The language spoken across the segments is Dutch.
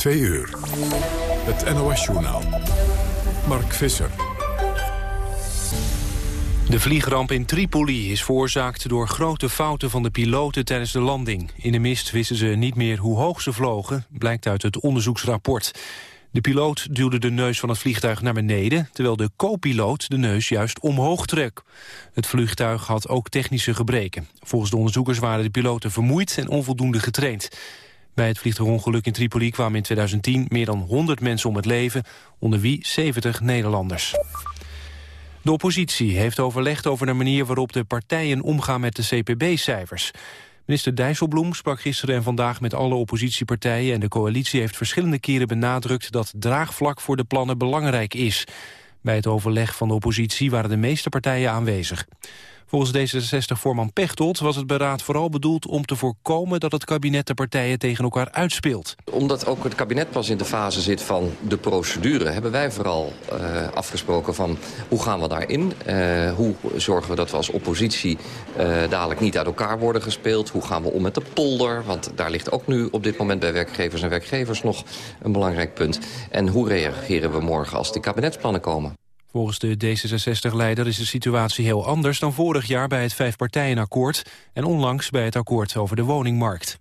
Twee uur. Het NOS-journaal. Mark Visser. De vliegramp in Tripoli is veroorzaakt door grote fouten van de piloten tijdens de landing. In de mist wisten ze niet meer hoe hoog ze vlogen, blijkt uit het onderzoeksrapport. De piloot duwde de neus van het vliegtuig naar beneden... terwijl de co-piloot de neus juist omhoog trek. Het vliegtuig had ook technische gebreken. Volgens de onderzoekers waren de piloten vermoeid en onvoldoende getraind. Bij het vliegtuigongeluk in Tripoli kwamen in 2010 meer dan 100 mensen om het leven... onder wie 70 Nederlanders. De oppositie heeft overlegd over de manier waarop de partijen omgaan met de CPB-cijfers. Minister Dijsselbloem sprak gisteren en vandaag met alle oppositiepartijen... en de coalitie heeft verschillende keren benadrukt dat draagvlak voor de plannen belangrijk is. Bij het overleg van de oppositie waren de meeste partijen aanwezig. Volgens D66-voorman Pechtold was het beraad vooral bedoeld om te voorkomen dat het kabinet de partijen tegen elkaar uitspeelt. Omdat ook het kabinet pas in de fase zit van de procedure, hebben wij vooral uh, afgesproken van hoe gaan we daarin? Uh, hoe zorgen we dat we als oppositie uh, dadelijk niet uit elkaar worden gespeeld? Hoe gaan we om met de polder? Want daar ligt ook nu op dit moment bij werkgevers en werkgevers nog een belangrijk punt. En hoe reageren we morgen als die kabinetsplannen komen? Volgens de D66-leider is de situatie heel anders dan vorig jaar bij het vijfpartijenakkoord en onlangs bij het akkoord over de woningmarkt.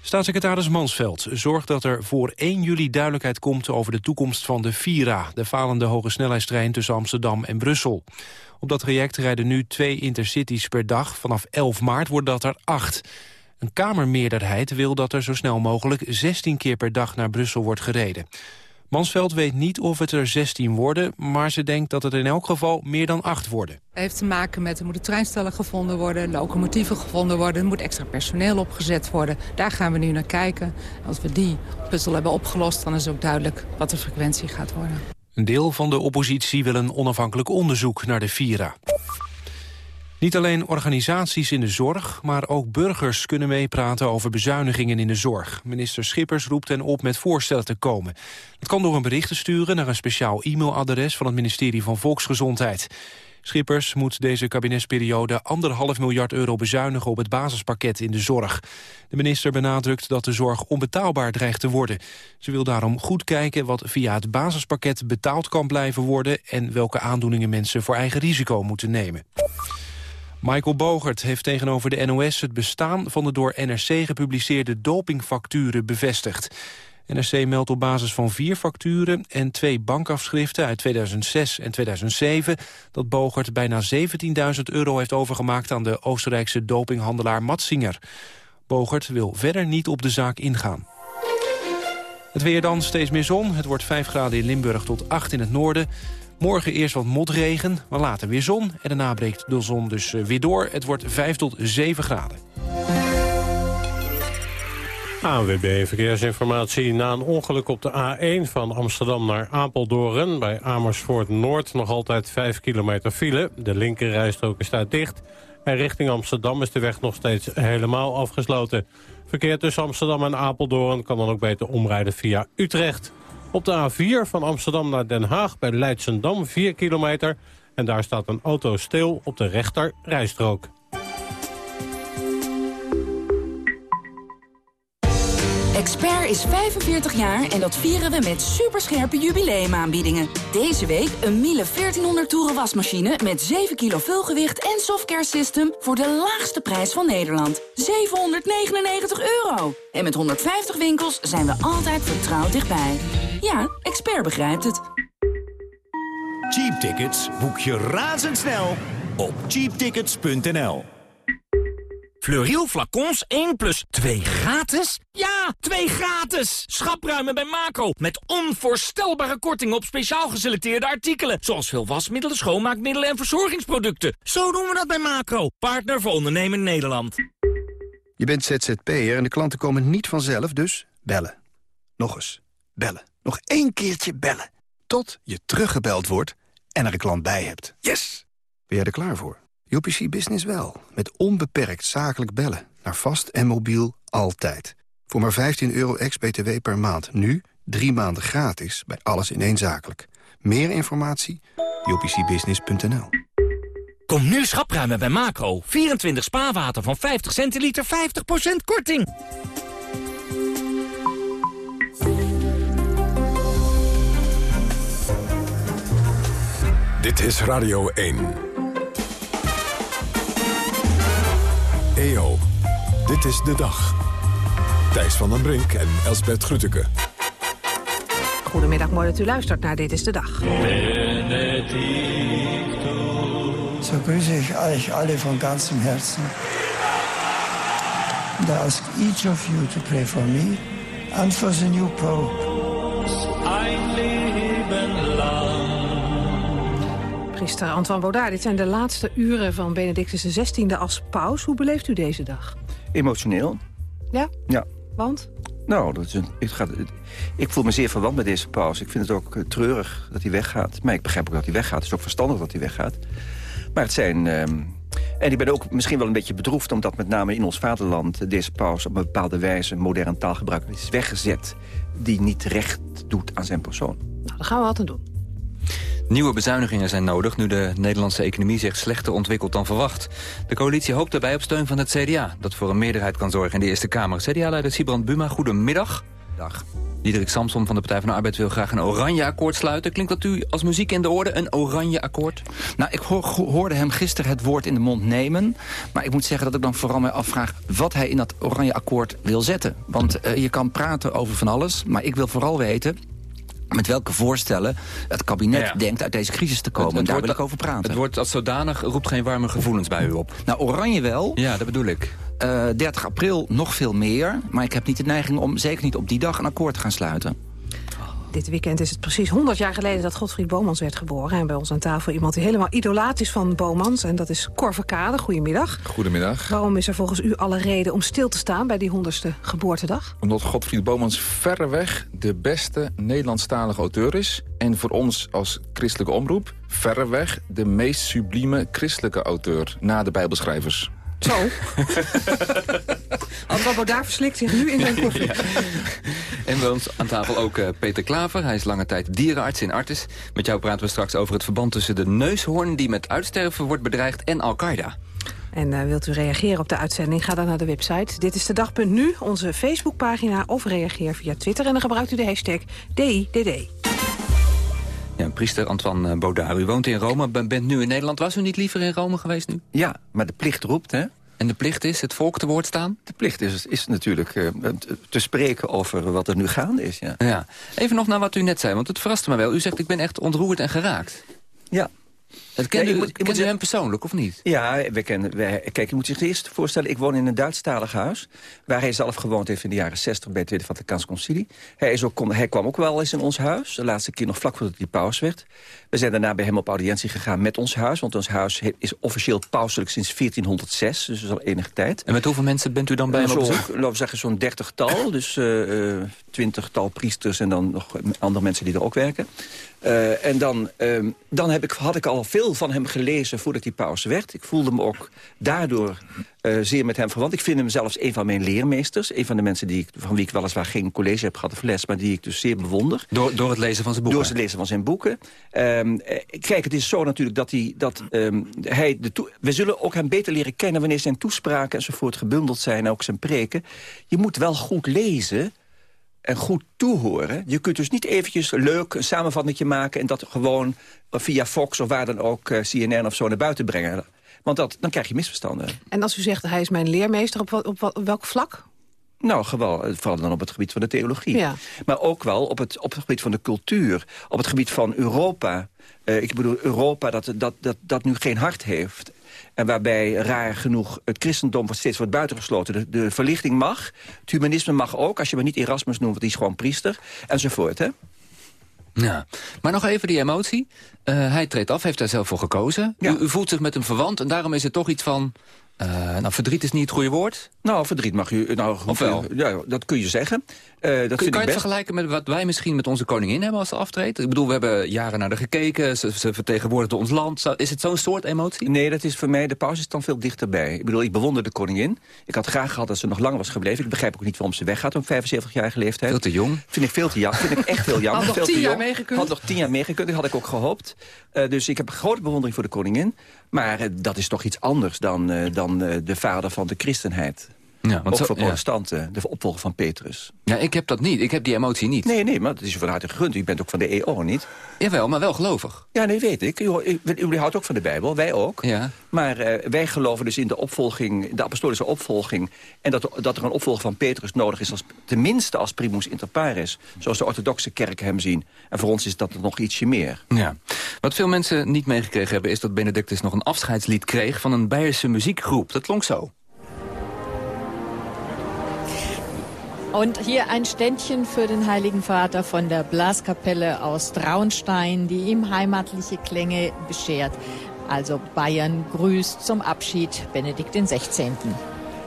Staatssecretaris Mansveld zorgt dat er voor 1 juli duidelijkheid komt over de toekomst van de Vira, de falende hogesnelheidstrein tussen Amsterdam en Brussel. Op dat traject rijden nu twee intercities per dag. Vanaf 11 maart wordt dat er acht. Een Kamermeerderheid wil dat er zo snel mogelijk 16 keer per dag naar Brussel wordt gereden. Mansveld weet niet of het er 16 worden, maar ze denkt dat het in elk geval meer dan 8 worden. Het heeft te maken met er moeten treinstellen gevonden worden, locomotieven gevonden worden, er moet extra personeel opgezet worden. Daar gaan we nu naar kijken. Als we die puzzel hebben opgelost, dan is ook duidelijk wat de frequentie gaat worden. Een deel van de oppositie wil een onafhankelijk onderzoek naar de Vira. Niet alleen organisaties in de zorg, maar ook burgers kunnen meepraten over bezuinigingen in de zorg. Minister Schippers roept hen op met voorstellen te komen. Dat kan door een bericht te sturen naar een speciaal e-mailadres van het ministerie van Volksgezondheid. Schippers moet deze kabinetsperiode anderhalf miljard euro bezuinigen op het basispakket in de zorg. De minister benadrukt dat de zorg onbetaalbaar dreigt te worden. Ze wil daarom goed kijken wat via het basispakket betaald kan blijven worden en welke aandoeningen mensen voor eigen risico moeten nemen. Michael Bogert heeft tegenover de NOS het bestaan van de door NRC gepubliceerde dopingfacturen bevestigd. NRC meldt op basis van vier facturen en twee bankafschriften uit 2006 en 2007... dat Bogert bijna 17.000 euro heeft overgemaakt aan de Oostenrijkse dopinghandelaar Matsinger. Bogert wil verder niet op de zaak ingaan. Het weer dan, steeds meer zon. Het wordt 5 graden in Limburg tot 8 in het noorden. Morgen eerst wat motregen, maar later weer zon. En daarna breekt de zon dus eh, weer door. Het wordt 5 tot 7 graden. ANWB Verkeersinformatie. Na een ongeluk op de A1 van Amsterdam naar Apeldoorn... bij Amersfoort Noord nog altijd 5 kilometer file. De linkerrijstrook is daar dicht. En richting Amsterdam is de weg nog steeds helemaal afgesloten. Verkeer tussen Amsterdam en Apeldoorn kan dan ook beter omrijden via Utrecht. Op de A4 van Amsterdam naar Den Haag bij Leidsendam 4 kilometer. En daar staat een auto stil op de rechter rijstrook. Expert is 45 jaar en dat vieren we met superscherpe jubileumaanbiedingen. Deze week een Miele 1400 toeren wasmachine met 7 kilo vulgewicht en softcare system voor de laagste prijs van Nederland. 799 euro. En met 150 winkels zijn we altijd vertrouwd dichtbij. Ja, Expert begrijpt het. Cheap tickets boek je razendsnel op cheaptickets.nl. Fleuriel flacons 1 plus 2 gratis? Ja, 2 gratis! Schapruimen bij Macro. Met onvoorstelbare kortingen op speciaal geselecteerde artikelen. Zoals veel wasmiddelen, schoonmaakmiddelen en verzorgingsproducten. Zo doen we dat bij Macro. Partner voor ondernemen Nederland. Je bent ZZP'er en de klanten komen niet vanzelf, dus bellen. Nog eens. Bellen. Nog één keertje bellen. Tot je teruggebeld wordt en er een klant bij hebt. Yes! Ben jij er klaar voor? UPC Business wel. Met onbeperkt zakelijk bellen. Naar vast en mobiel altijd. Voor maar 15 euro ex-BTW per maand. Nu drie maanden gratis bij alles in één zakelijk. Meer informatie? upcbusiness.nl Kom nu schapruimen bij Macro. 24 spaarwater van 50 centiliter, 50% korting. Dit is Radio 1. EO, dit is de dag. Thijs van den Brink en Elsbert Grütke. Goedemiddag, mooi dat u luistert naar Dit is de Dag. So grüße ich euch alle von ganzem Herzen. And I ask each of you to pray for me and for the new Pope. Priester Antoine Baudard, dit zijn de laatste uren van Benedictus XVI als paus. Hoe beleeft u deze dag? Emotioneel. Ja? Ja. Want? Nou, dat is een, gaat, ik voel me zeer verwant met deze paus. Ik vind het ook eh, treurig dat hij weggaat. Maar ik begrijp ook dat hij weggaat. Het is ook verstandig dat hij weggaat. Maar het zijn... ehm, en ik ben ook misschien wel een beetje bedroefd... omdat met name in ons vaderland deze paus op een bepaalde wijze... modern taalgebruik is weggezet... die niet recht doet aan zijn persoon. Nou, daar gaan we wat aan doen. Nieuwe bezuinigingen zijn nodig nu de Nederlandse economie zich slechter ontwikkelt dan verwacht. De coalitie hoopt daarbij op steun van het CDA, dat voor een meerderheid kan zorgen in de Eerste Kamer. CDA-leider Sibrand Buma, goedemiddag. Dag. Diederik Samsom van de Partij van de Arbeid wil graag een oranje akkoord sluiten. Klinkt dat u als muziek in de orde, een oranje akkoord? Nou, ik hoor- hoorde hem gisteren het woord in de mond nemen. Maar ik moet zeggen dat ik dan vooral mij afvraag... wat hij in dat oranje akkoord wil zetten. Want eh, je kan praten over van alles. Maar ik wil vooral weten met welke voorstellen het kabinet Ja. denkt uit deze crisis te komen. en daar wil ik over praten. Het woord als zodanig roept geen warme gevoelens bij u op. Nou, oranje wel. Ja, dat bedoel ik. Eh, 30 april nog veel meer. Maar ik heb niet de neiging om zeker niet op die dag een akkoord te gaan sluiten. Dit weekend is het precies 100 jaar geleden dat Godfried Bomans werd geboren. En bij ons aan tafel iemand die helemaal idolaat is van Bomans. En dat is Cor Verkade. Goedemiddag. Goedemiddag. Waarom is er volgens u alle reden om stil te staan bij die 100ste geboortedag? Omdat Godfried Bomans verreweg de beste Nederlandstalige auteur is. En voor ons als christelijke omroep verreweg de meest sublieme christelijke auteur na de bijbelschrijvers. Zo. Antoine Baudard verslikt zich nu in zijn koffie. En bij ons aan tafel ook eh, Peter Klaver. Hij is lange tijd dierenarts in Artis. Met jou praten we straks over het verband tussen de neushoorn... die met uitsterven wordt bedreigd en Al-Qaeda. En eh, wilt u reageren op de uitzending, ga dan naar de website. Dit is de dag.nu, onze Facebookpagina... of reageer via Twitter en dan gebruikt u de hashtag DIDD. Priester Antoine eh, Baudard, u woont in Rome, ben- bent nu in Nederland. Was u niet liever in Rome geweest nu? Ja, maar de plicht roept, hè? En de plicht is het volk te woord staan? De plicht is, is natuurlijk eh, te- te spreken over wat er nu gaande is, ja. Ja. Even nog naar wat u net zei, want het verraste me wel. U zegt, ik ben echt ontroerd en geraakt. Ja. Het kent u, moet- kent u hem persoonlijk, of niet? Ja, we kennen, wij, kijk, je moet zich eerst voorstellen... ik woon in een Duitsstalig huis... waar hij zelf gewoond heeft in de jaren 60 bij het Tweede Vaticaans Concilie. Hij, is ook, hij kwam ook wel eens in ons huis. De laatste keer nog vlak voordat hij paus werd. We zijn daarna bij hem op audiëntie gegaan met ons huis... want ons huis is officieel pauselijk sinds 1406, dus dat is al enige tijd. En met hoeveel mensen bent u dan bij hem op bezoek? We zeggen zo'n dertigtal, dus eh, eh, twintigtal priesters... en dan nog andere mensen die er ook werken. Eh, en dan, ehm, dan heb ik, had ik al veel van hem gelezen voordat hij paus werd. Ik voelde me ook daardoor eh, zeer met hem verwant. Ik vind hem zelfs een van mijn leermeesters. Een van de mensen die ik, van wie ik weliswaar geen college heb gehad of les... maar die ik dus zeer bewonder. Door, door het lezen van zijn boeken? Door het lezen van zijn boeken. Ehm, eh, kijk, het is zo natuurlijk dat hij... Dat, ehm, hij de we zullen ook hem beter leren kennen... wanneer zijn toespraken enzovoort gebundeld zijn... en ook zijn preken. Je moet wel goed lezen en goed toehoren. Je kunt dus niet eventjes leuk een samenvatting maken... en dat gewoon via Fox of waar dan ook eh, CNN of zo naar buiten brengen. Want dat, dan krijg je misverstanden. En als u zegt, hij is mijn leermeester, op, op, op welk vlak? Nou, gewoon, eh, vooral dan op het gebied van de theologie. Ja. Maar ook wel op het, op het gebied van de cultuur. Op het gebied van Europa. Eh, ik bedoel, Europa dat, dat, dat, dat nu geen hart heeft. En waarbij, raar genoeg, het christendom steeds wordt buitengesloten. De, de verlichting mag, het humanisme mag ook. Als je maar niet Erasmus noemt, want die is gewoon priester. Enzovoort, hè? Ja. Maar nog even die emotie. Eh, hij treedt af, heeft daar zelf voor gekozen. U, u voelt zich met hem verwant en daarom is het toch iets van... eh, nou, verdriet is niet het goede woord. Nou, verdriet mag u... Nou, Of wel? Ja, dat kun je zeggen. Eh, dat Kun, vind kan je het vergelijken met wat wij misschien met onze koningin hebben als ze aftreedt? Ik bedoel, we hebben jaren naar haar gekeken. Ze, ze vertegenwoordigde ons land. Is het zo'n soort emotie? Nee, dat is voor mij, de pauze is dan veel dichterbij. Ik bedoel, ik bewonder de koningin. Ik had graag gehad dat ze nog langer was gebleven. Ik begrijp ook niet waarom ze weggaat op 75-jarige leeftijd. Veel te jong. Vind ik veel te jong. Vind ik echt heel jammer. Had nog tien jaar meegekund. Had nog tien jaar meegekund. Dat had ik ook gehoopt. Eh, dus ik heb grote bewondering voor de koningin. Maar eh, dat is toch iets anders dan, eh, dan eh, de vader van de christenheid. Ja, want ook zo- voor ja. protestanten, de opvolger van Petrus. Ja, ik heb dat niet. Ik heb die emotie niet. Nee, nee, maar dat is je van harte gegund. U bent ook van de EO, niet? Jawel, maar wel gelovig. Ja, nee, weet ik. U, u, u houdt ook van de Bijbel, wij ook. Ja. Maar eh, wij geloven dus in de opvolging, de apostolische opvolging... en dat, dat er een opvolger van Petrus nodig is, als, tenminste als primus inter pares... zoals de orthodoxe kerken hem zien. En voor ons is dat nog ietsje meer. Ja. Wat veel mensen niet meegekregen hebben... is dat Benedictus nog een afscheidslied kreeg van een Beierse muziekgroep. Dat klonk zo. Und hier ein Ständchen für den Heiligen Vater von der Blaskapelle aus Traunstein, die ihm heimatliche Klänge beschert. Also Bayern grüßt zum Abschied Benedikt XVI.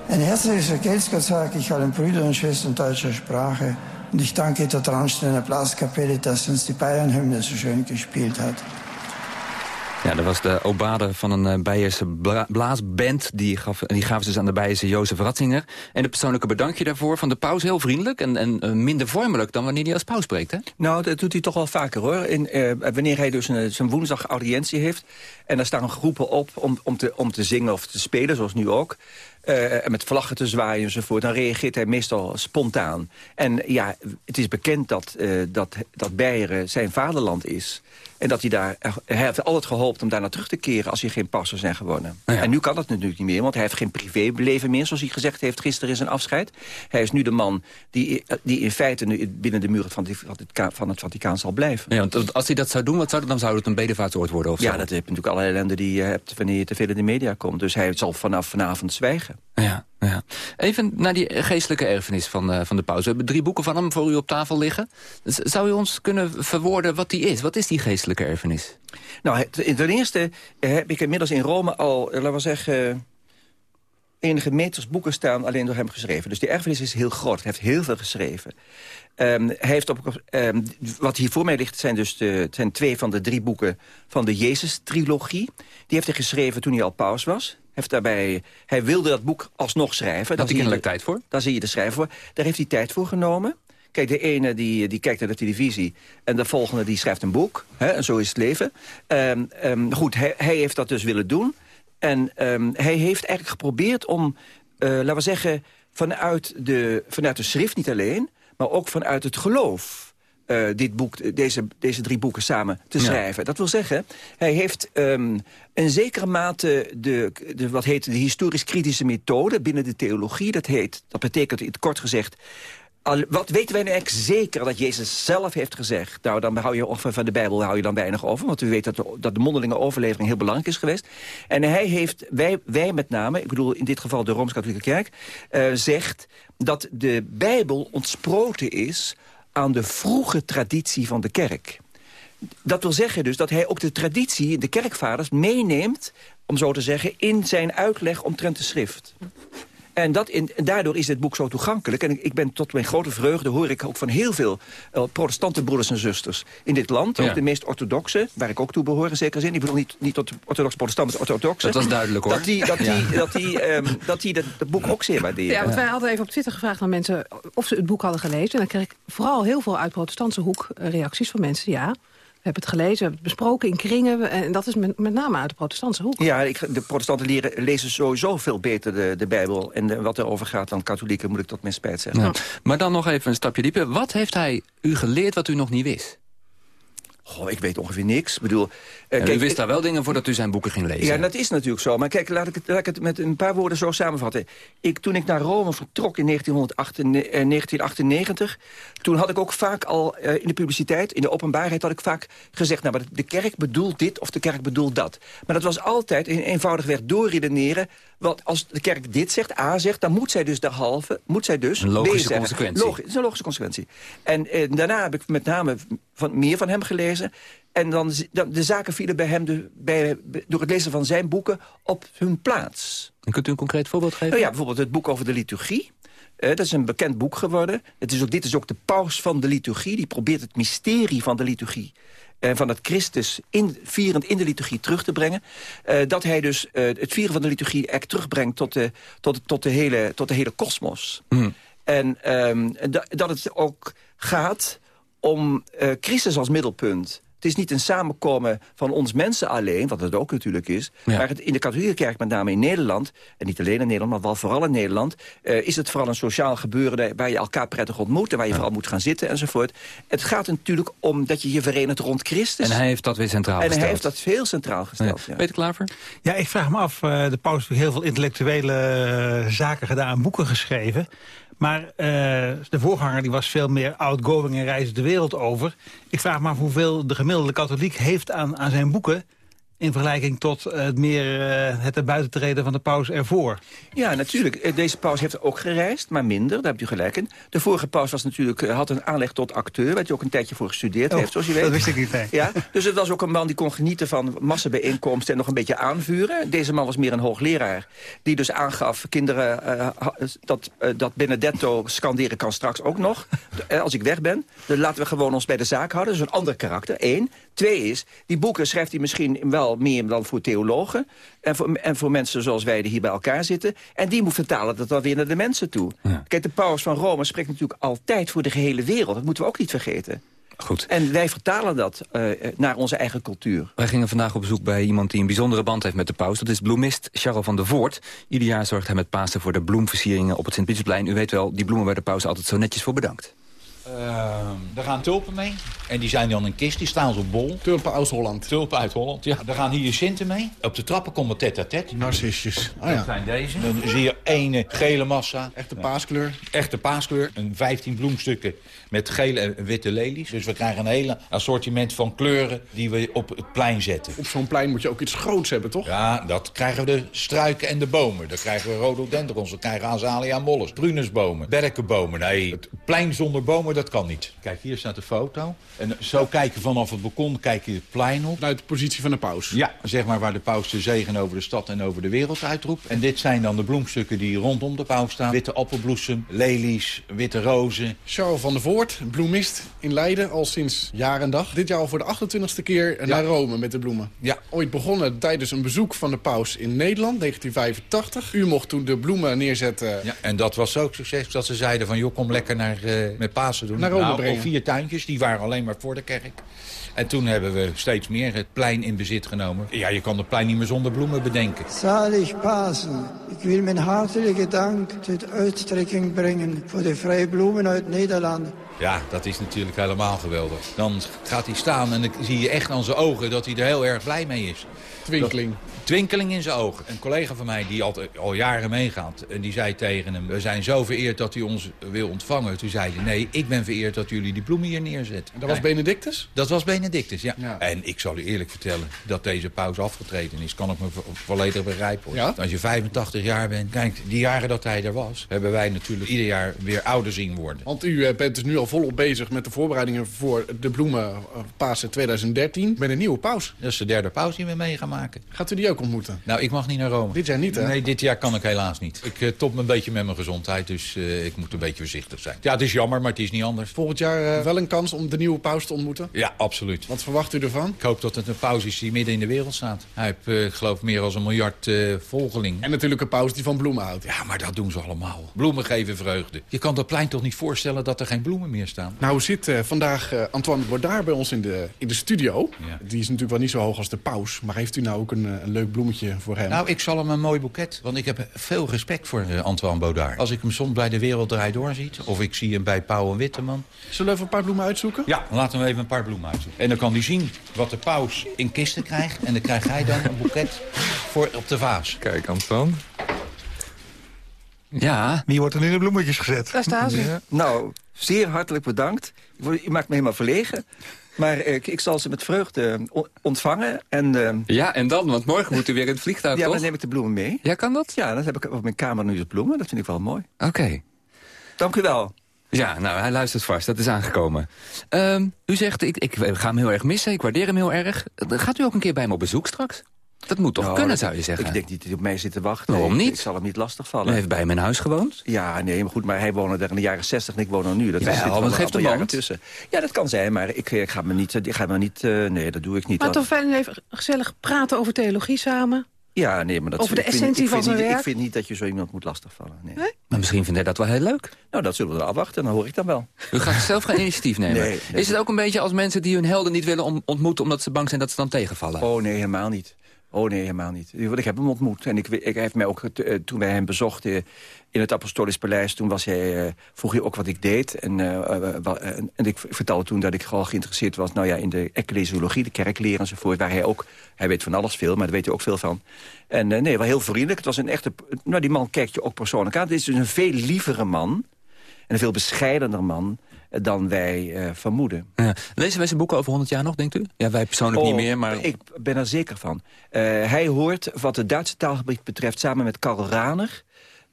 Ein herzliches Vergelt's sage ich allen Brüdern und Schwestern deutscher Sprache. Und ich danke der Traunsteiner Blaskapelle, dass uns die Bayernhymne so schön gespielt hat. Ja, dat was de obade van een eh, Beierse bla- blaasband. Die, gaf, die gaven ze dus aan de Beierse Jozef Ratzinger. En de persoonlijke bedankje daarvoor van de paus heel vriendelijk... en, en eh, minder vormelijk dan wanneer hij als paus spreekt, hè? Nou, dat doet hij toch wel vaker, hoor. In, eh, wanneer hij dus een, zijn woensdag audiëntie heeft... en daar staan groepen op om, om, te, om te zingen of te spelen, zoals nu ook... en met vlaggen te zwaaien enzovoort... dan reageert hij meestal spontaan. En ja, het is bekend dat, eh, dat, dat Beieren zijn vaderland is... En dat hij daar, hij heeft altijd gehoopt om daar naar terug te keren als hij geen paus zou zijn geworden. En nu kan dat natuurlijk niet meer, want hij heeft geen privéleven meer, zoals hij gezegd heeft gisteren in zijn afscheid. Hij is nu de man die, die in feite nu binnen de muren van, die- van het, Ka- van het Vaticaan zal blijven. Ja, want als hij dat zou doen, wat zou dat, dan zou het een bedevaartsoord worden of Ja, zo? dat heb je natuurlijk alle ellende die je hebt wanneer je te veel in de media komt. Dus hij zal vanaf vanavond zwijgen. Ja, ja. Even naar die geestelijke erfenis van, eh, van de paus. We hebben drie boeken van hem voor u op tafel liggen. Zou u ons kunnen verwoorden wat die is? Wat is die geestelijke erfenis? Nou, ten eerste eh, heb ik inmiddels in Rome al, eh, laten we zeggen... enige meters boeken staan alleen door hem geschreven. Dus die erfenis is heel groot. Hij heeft heel veel geschreven. Ehm, heeft op, ehm, wat hier voor mij ligt zijn dus de, zijn twee van de drie boeken van de Jezus-trilogie. Die heeft hij geschreven toen hij al paus was. Heeft daarbij, hij wilde dat boek alsnog schrijven. Had hij zie je kennelijk de- tijd voor? Daar zie je de schrijver voor. Daar heeft hij tijd voor genomen. Kijk, de ene die, die kijkt naar de televisie... en de volgende die schrijft een boek. Hè, en zo is het leven. Ehm, ehm, goed, hij, hij heeft dat dus willen doen. En ehm, hij heeft eigenlijk geprobeerd om, eh, laten we zeggen... Vanuit de, vanuit de schrift niet alleen, maar ook vanuit het geloof... eh, dit boek, deze, deze drie boeken samen te Ja. schrijven. Dat wil zeggen, hij heeft ehm in zekere mate de, de, wat heet de historisch-kritische methode binnen de theologie. Dat, heet, dat betekent in het kort gezegd... Al, wat weten wij nu eigenlijk zeker dat Jezus zelf heeft gezegd? Nou, dan hou je ongeveer van de Bijbel hou je dan weinig over. Want u weet dat de, dat de mondelinge overlevering heel belangrijk is geweest. En hij heeft, wij, wij met name, ik bedoel in dit geval de Rooms-Katholieke Kerk... eh, zegt dat de Bijbel ontsproten is aan de vroege traditie van de kerk. Dat wil zeggen dus dat hij ook de traditie, de kerkvaders, meeneemt... om zo te zeggen, in zijn uitleg omtrent de schrift. En, dat in, en daardoor is dit boek zo toegankelijk. En ik, ik ben tot mijn grote vreugde, hoor ik ook van heel veel eh, protestante broeders en zusters in dit land. Ja. Ook de meest orthodoxe, waar ik ook toe behoor in zekere zin. Ik bedoel niet, niet tot orthodox protestant, maar orthodoxe. Dat was duidelijk, hoor. Dat die, dat die, Ja. dat die, ehm, dat die dat, dat boek ook zeer waarderen. Ja, want wij hadden even op Twitter gevraagd aan mensen of ze het boek hadden gelezen. En dan kreeg ik vooral heel veel uit protestantse hoek eh, reacties van mensen. Ja, we hebben het gelezen, we hebben het besproken in kringen. En dat is met, met name uit de protestantse hoek. Ja, ik, de protestanten leren, lezen sowieso veel beter de, de Bijbel. En de- wat erover gaat dan katholieken, moet ik tot mijn spijt zeggen. Ja. Maar dan nog even een stapje dieper. Wat heeft hij u geleerd wat u nog niet wist? Goh, ik weet ongeveer niks. Ik bedoel, eh, Ja, u wist daar wel dingen voordat u zijn boeken ging lezen. Ja, dat is natuurlijk zo. Maar kijk, laat ik, het, laat ik het met een paar woorden zo samenvatten. Ik, toen ik naar Rome vertrok in 1998, eh, 1998... toen had ik ook vaak al eh, in de publiciteit, in de openbaarheid... had ik vaak gezegd, nou, maar de kerk bedoelt dit of de kerk bedoelt dat. Maar dat was altijd in eenvoudigweg doorredeneren... Want als de kerk dit zegt, A zegt, dan moet zij dus derhalve, moet zij dus Een logische consequentie. Logisch, het is een logische consequentie. En eh, daarna heb ik met name van, meer van hem gelezen. En dan, de zaken vielen bij hem de, bij, door het lezen van zijn boeken op hun plaats. En kunt u een concreet voorbeeld geven? Nou ja, bijvoorbeeld het boek over de liturgie. Eh, dat is een bekend boek geworden. Het is ook, dit is ook de paus van de liturgie. Die probeert het mysterie van de liturgie... eh, van het Christus in, vierend in de liturgie terug te brengen. Eh, dat hij dus eh, het vieren van de liturgie eigenlijk terugbrengt... tot de, tot, tot de hele tot de hele kosmos. En ehm, da- dat het ook gaat om Christus als middelpunt... Het is niet een samenkomen van ons mensen alleen, wat het ook natuurlijk is. Maar het, in de katholieke kerk, met name in Nederland... en niet alleen in Nederland, maar wel vooral in Nederland... Uh, is het vooral een sociaal gebeuren waar je elkaar prettig ontmoet... en waar je vooral moet gaan zitten enzovoort. Het gaat natuurlijk om dat je je verenigt rond Christus. En hij heeft dat weer centraal en gesteld. En hij heeft dat veel centraal gesteld. Ja. Peter Klaver? Ja, ik vraag me af, uh, de paus heeft heel veel intellectuele uh, zaken gedaan... boeken geschreven... Maar uh, de voorganger die was veel meer outgoing en reisde de wereld over. Ik vraag me af hoeveel de gemiddelde katholiek heeft aan, aan zijn boeken in vergelijking tot het meer uh, het erbuiten treden van de paus ervoor. Ja, natuurlijk. Deze paus heeft ook gereisd, maar minder. Daar hebt u gelijk in. De vorige paus was natuurlijk, had een aanleg tot acteur... waar hij ook een tijdje voor gestudeerd oh, heeft, zoals je weet. dat wist ik niet. Ja, dus het was ook een man die kon genieten van massabijeenkomsten... en nog een beetje aanvuren. Deze man was meer een hoogleraar. Die dus aangaf, kinderen, uh, dat, uh, dat Benedetto scanderen kan straks ook nog. als ik weg ben, dan laten we gewoon ons bij de zaak houden. Is een ander karakter, één. Twee is, die boeken schrijft hij misschien wel meer dan voor theologen... En voor, en voor mensen zoals wij die hier bij elkaar zitten. En die moet vertalen dat dan weer naar de mensen toe. Ja. Kijk, de paus van Rome spreekt natuurlijk altijd voor de gehele wereld. Dat moeten we ook niet vergeten. Goed. En wij vertalen dat uh, naar onze eigen cultuur. Wij gingen vandaag op bezoek bij iemand die een bijzondere band heeft met de paus. Dat is bloemist Charles van der Voort. Ieder jaar zorgt hij met Pasen voor de bloemversieringen op het Sint-Pietersplein. U weet wel, die bloemen waar de paus altijd zo netjes voor bedankt. Uh, daar gaan tulpen mee. En die zijn dan in kist, die staan ze op bol. Tulpen uit Holland. Tulpen uit Holland, ja. Daar gaan hyacinten mee. Op de trappen komen tête-à-tête. Narcissus. Oh, ja. Dat zijn deze. Dan zie je ene gele massa. Echte paaskleur. Echte paaskleur. Een 15 bloemstukken met gele en witte lelies. Dus we krijgen een hele assortiment van kleuren die we op het plein zetten. Op zo'n plein moet je ook iets groots hebben, toch? Ja, dat krijgen we de struiken en de bomen. Dan krijgen we rhododendrons, dan krijgen we azalia mollis, prunusbomen, berkenbomen. Nee, het plein zonder bomen, dat kan niet. Kijk, hier staat de foto. En zo kijken vanaf het balkon, kijk je het plein op. Uit de positie van de paus? Ja, zeg maar waar de paus de zegen over de stad en over de wereld uitroept. En dit zijn dan de bloemstukken die rondom de paus staan. Witte appelbloesem, lelies, witte rozen. Charles van der Voort, bloemist in Leiden al sinds jaar en dag. Dit jaar al voor de 28e keer naar Rome met de bloemen. Ja. Ooit begonnen tijdens een bezoek van de paus in Nederland, 1985. U mocht toen de bloemen neerzetten. Ja, en dat was ook succes dat ze zeiden van... joh, kom lekker naar, uh, met Pasen doen. Naar Rome nou, brengen. vier tuintjes, die waren alleen maar voor de kerk. En toen hebben we steeds meer het plein in bezit genomen. Ja, je kan het plein niet meer zonder bloemen bedenken. Zalig Pasen. Ik wil mijn hartelijke dank tot uitstrekking brengen... voor de vrije bloemen uit Nederland. Ja, dat is natuurlijk helemaal geweldig. Dan gaat hij staan en dan zie je echt aan zijn ogen dat hij er heel erg blij mee is. Twinkeling. Dat, twinkeling in zijn ogen. Een collega van mij die al, al jaren meegaat. En die zei tegen hem, we zijn zo vereerd dat hij ons wil ontvangen. Toen zei hij, nee, ik ben vereerd dat jullie die bloemen hier neerzetten. Dat was Benedictus? Dat was Benedictus, ja. ja. En ik zal u eerlijk vertellen, dat deze paus afgetreden is, kan ik me volledig begrijpen. Ja? Als je 85 jaar bent, kijk, die jaren dat hij er was, hebben wij natuurlijk ieder jaar weer ouder zien worden. Want u bent dus nu al volop bezig met de voorbereidingen voor de bloemen Pasen 2013. Met een nieuwe paus. Dat is de derde paus die we mee gaan maken. Gaat u die ook ontmoeten? Nou, ik mag niet naar Rome. Dit jaar niet, hè? Nee, dit jaar kan ik helaas niet. Ik uh, top me een beetje met mijn gezondheid, dus uh, ik moet een beetje voorzichtig zijn. Ja, het is jammer, maar het is niet anders. Volgend jaar uh, wel een kans om de nieuwe paus te ontmoeten? Ja, absoluut. Wat verwacht u ervan? Ik hoop dat het een paus is die midden in de wereld staat. Hij heeft, ik geloof, meer dan een miljard volgelingen. En natuurlijk een paus die van bloemen houdt. Ja, maar dat doen ze allemaal. Bloemen geven vreugde. Je kan dat plein toch niet voorstellen dat er geen bloemen meer staan? Nou zit vandaag Antoine Baudard bij ons in de, in de studio. Ja. Die is natuurlijk wel niet zo hoog als de paus. Maar heeft u nou ook een, een leuk bloemetje voor hem? Nou, ik zal hem een mooi boeket. Want ik heb veel respect voor uh, Antoine Baudard. Als ik hem soms bij de Wereld Draait Door ziet... of ik zie hem bij Pauw en Witteman... Zullen we even een paar bloemen uitzoeken? Ja, laten we even een paar bloemen uitzoeken. En dan kan hij zien wat de paus in kisten krijgt. En dan krijgt hij dan een boeket voor op de vaas. Kijk, Antoine. Ja. Wie wordt er in de bloemetjes gezet? Daar staan ze. Ja. Nou, zeer hartelijk bedankt. Je maakt me helemaal verlegen. Maar uh, ik zal ze met vreugde ontvangen. En, uh, ja, en dan? Want morgen moet u weer in het vliegtuig, Ja, toch? dan neem ik de bloemen mee. Ja, kan dat? Ja, dan heb ik op mijn kamer nu de bloemen. Dat vind ik wel mooi. Oké. Okay. Dank u wel. Ja, nou, hij luistert vast. Dat is aangekomen. Um, u zegt, ik, ik ga hem heel erg missen. Ik waardeer hem heel erg. Gaat u ook een keer bij hem op bezoek straks? Dat moet toch nou, kunnen, zou je zeggen? Ik denk niet dat hij op mij zit te wachten. Waarom niet? Ik, ik zal hem niet lastigvallen. Hij heeft bij in huis gewoond? Ja, nee, maar goed, maar hij woonde daar in de jaren 60 en ik woon er nu. Dat ja, is dat geeft een jaren tussen. Ja, dat kan zijn, maar ik, ik ga me niet... Ik ga me niet uh, nee, dat doe ik niet. Maar toch fijn even gezellig praten over theologie samen. Ja, nee, maar dat Over de ik vind- essentie ik van zijn werk? Ik vind niet dat je zo iemand moet lastigvallen. Nee. Maar misschien vindt hij dat wel heel leuk. Nou, dat zullen we dan afwachten. Dan hoor ik dan wel. U gaat zelf geen initiatief nemen. Nee, nee. Is het ook een beetje als mensen die hun helden niet willen ontmoeten... omdat ze bang zijn dat ze dan tegenvallen? Oh nee, helemaal niet. Oh nee, helemaal niet. Want ik heb hem ontmoet. En ik, ik, heeft mij ook, eh, toen wij hem bezochten in het Apostolisch Paleis... toen was hij, eh, vroeg hij ook wat ik deed. En, eh, eh, en ik vertelde toen dat ik gewoon geïnteresseerd was... Nou ja, in de ecclesiologie, de kerkleer enzovoort. Waar hij ook, hij weet van alles veel, maar daar weet hij ook veel van. En nee, wel heel vriendelijk. Het was een echte, nou die man kijkt je ook persoonlijk aan. Het is dus een veel lievere man. En een veel bescheidener man dan wij eh, vermoeden. Ja. Lezen wij zijn boeken over 100 jaar nog, denkt u? Ja, wij persoonlijk Oh, niet meer, maar... Ik ben er zeker van. Eh, hij hoort, wat het Duitse taalgebied betreft... samen met Karl Raner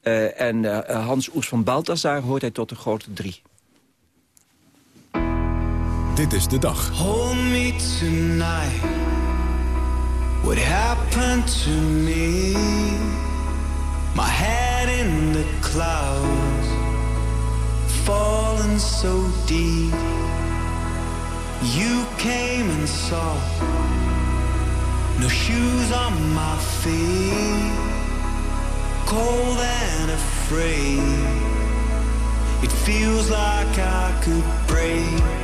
eh, en eh, Hans Oes van Balthasar... hoort hij tot de grote drie. Dit is de dag. Hold me tonight. What happened to me? My head in the clouds, so deep. You came and saw. No shoes on my feet, cold and afraid. It feels like I could break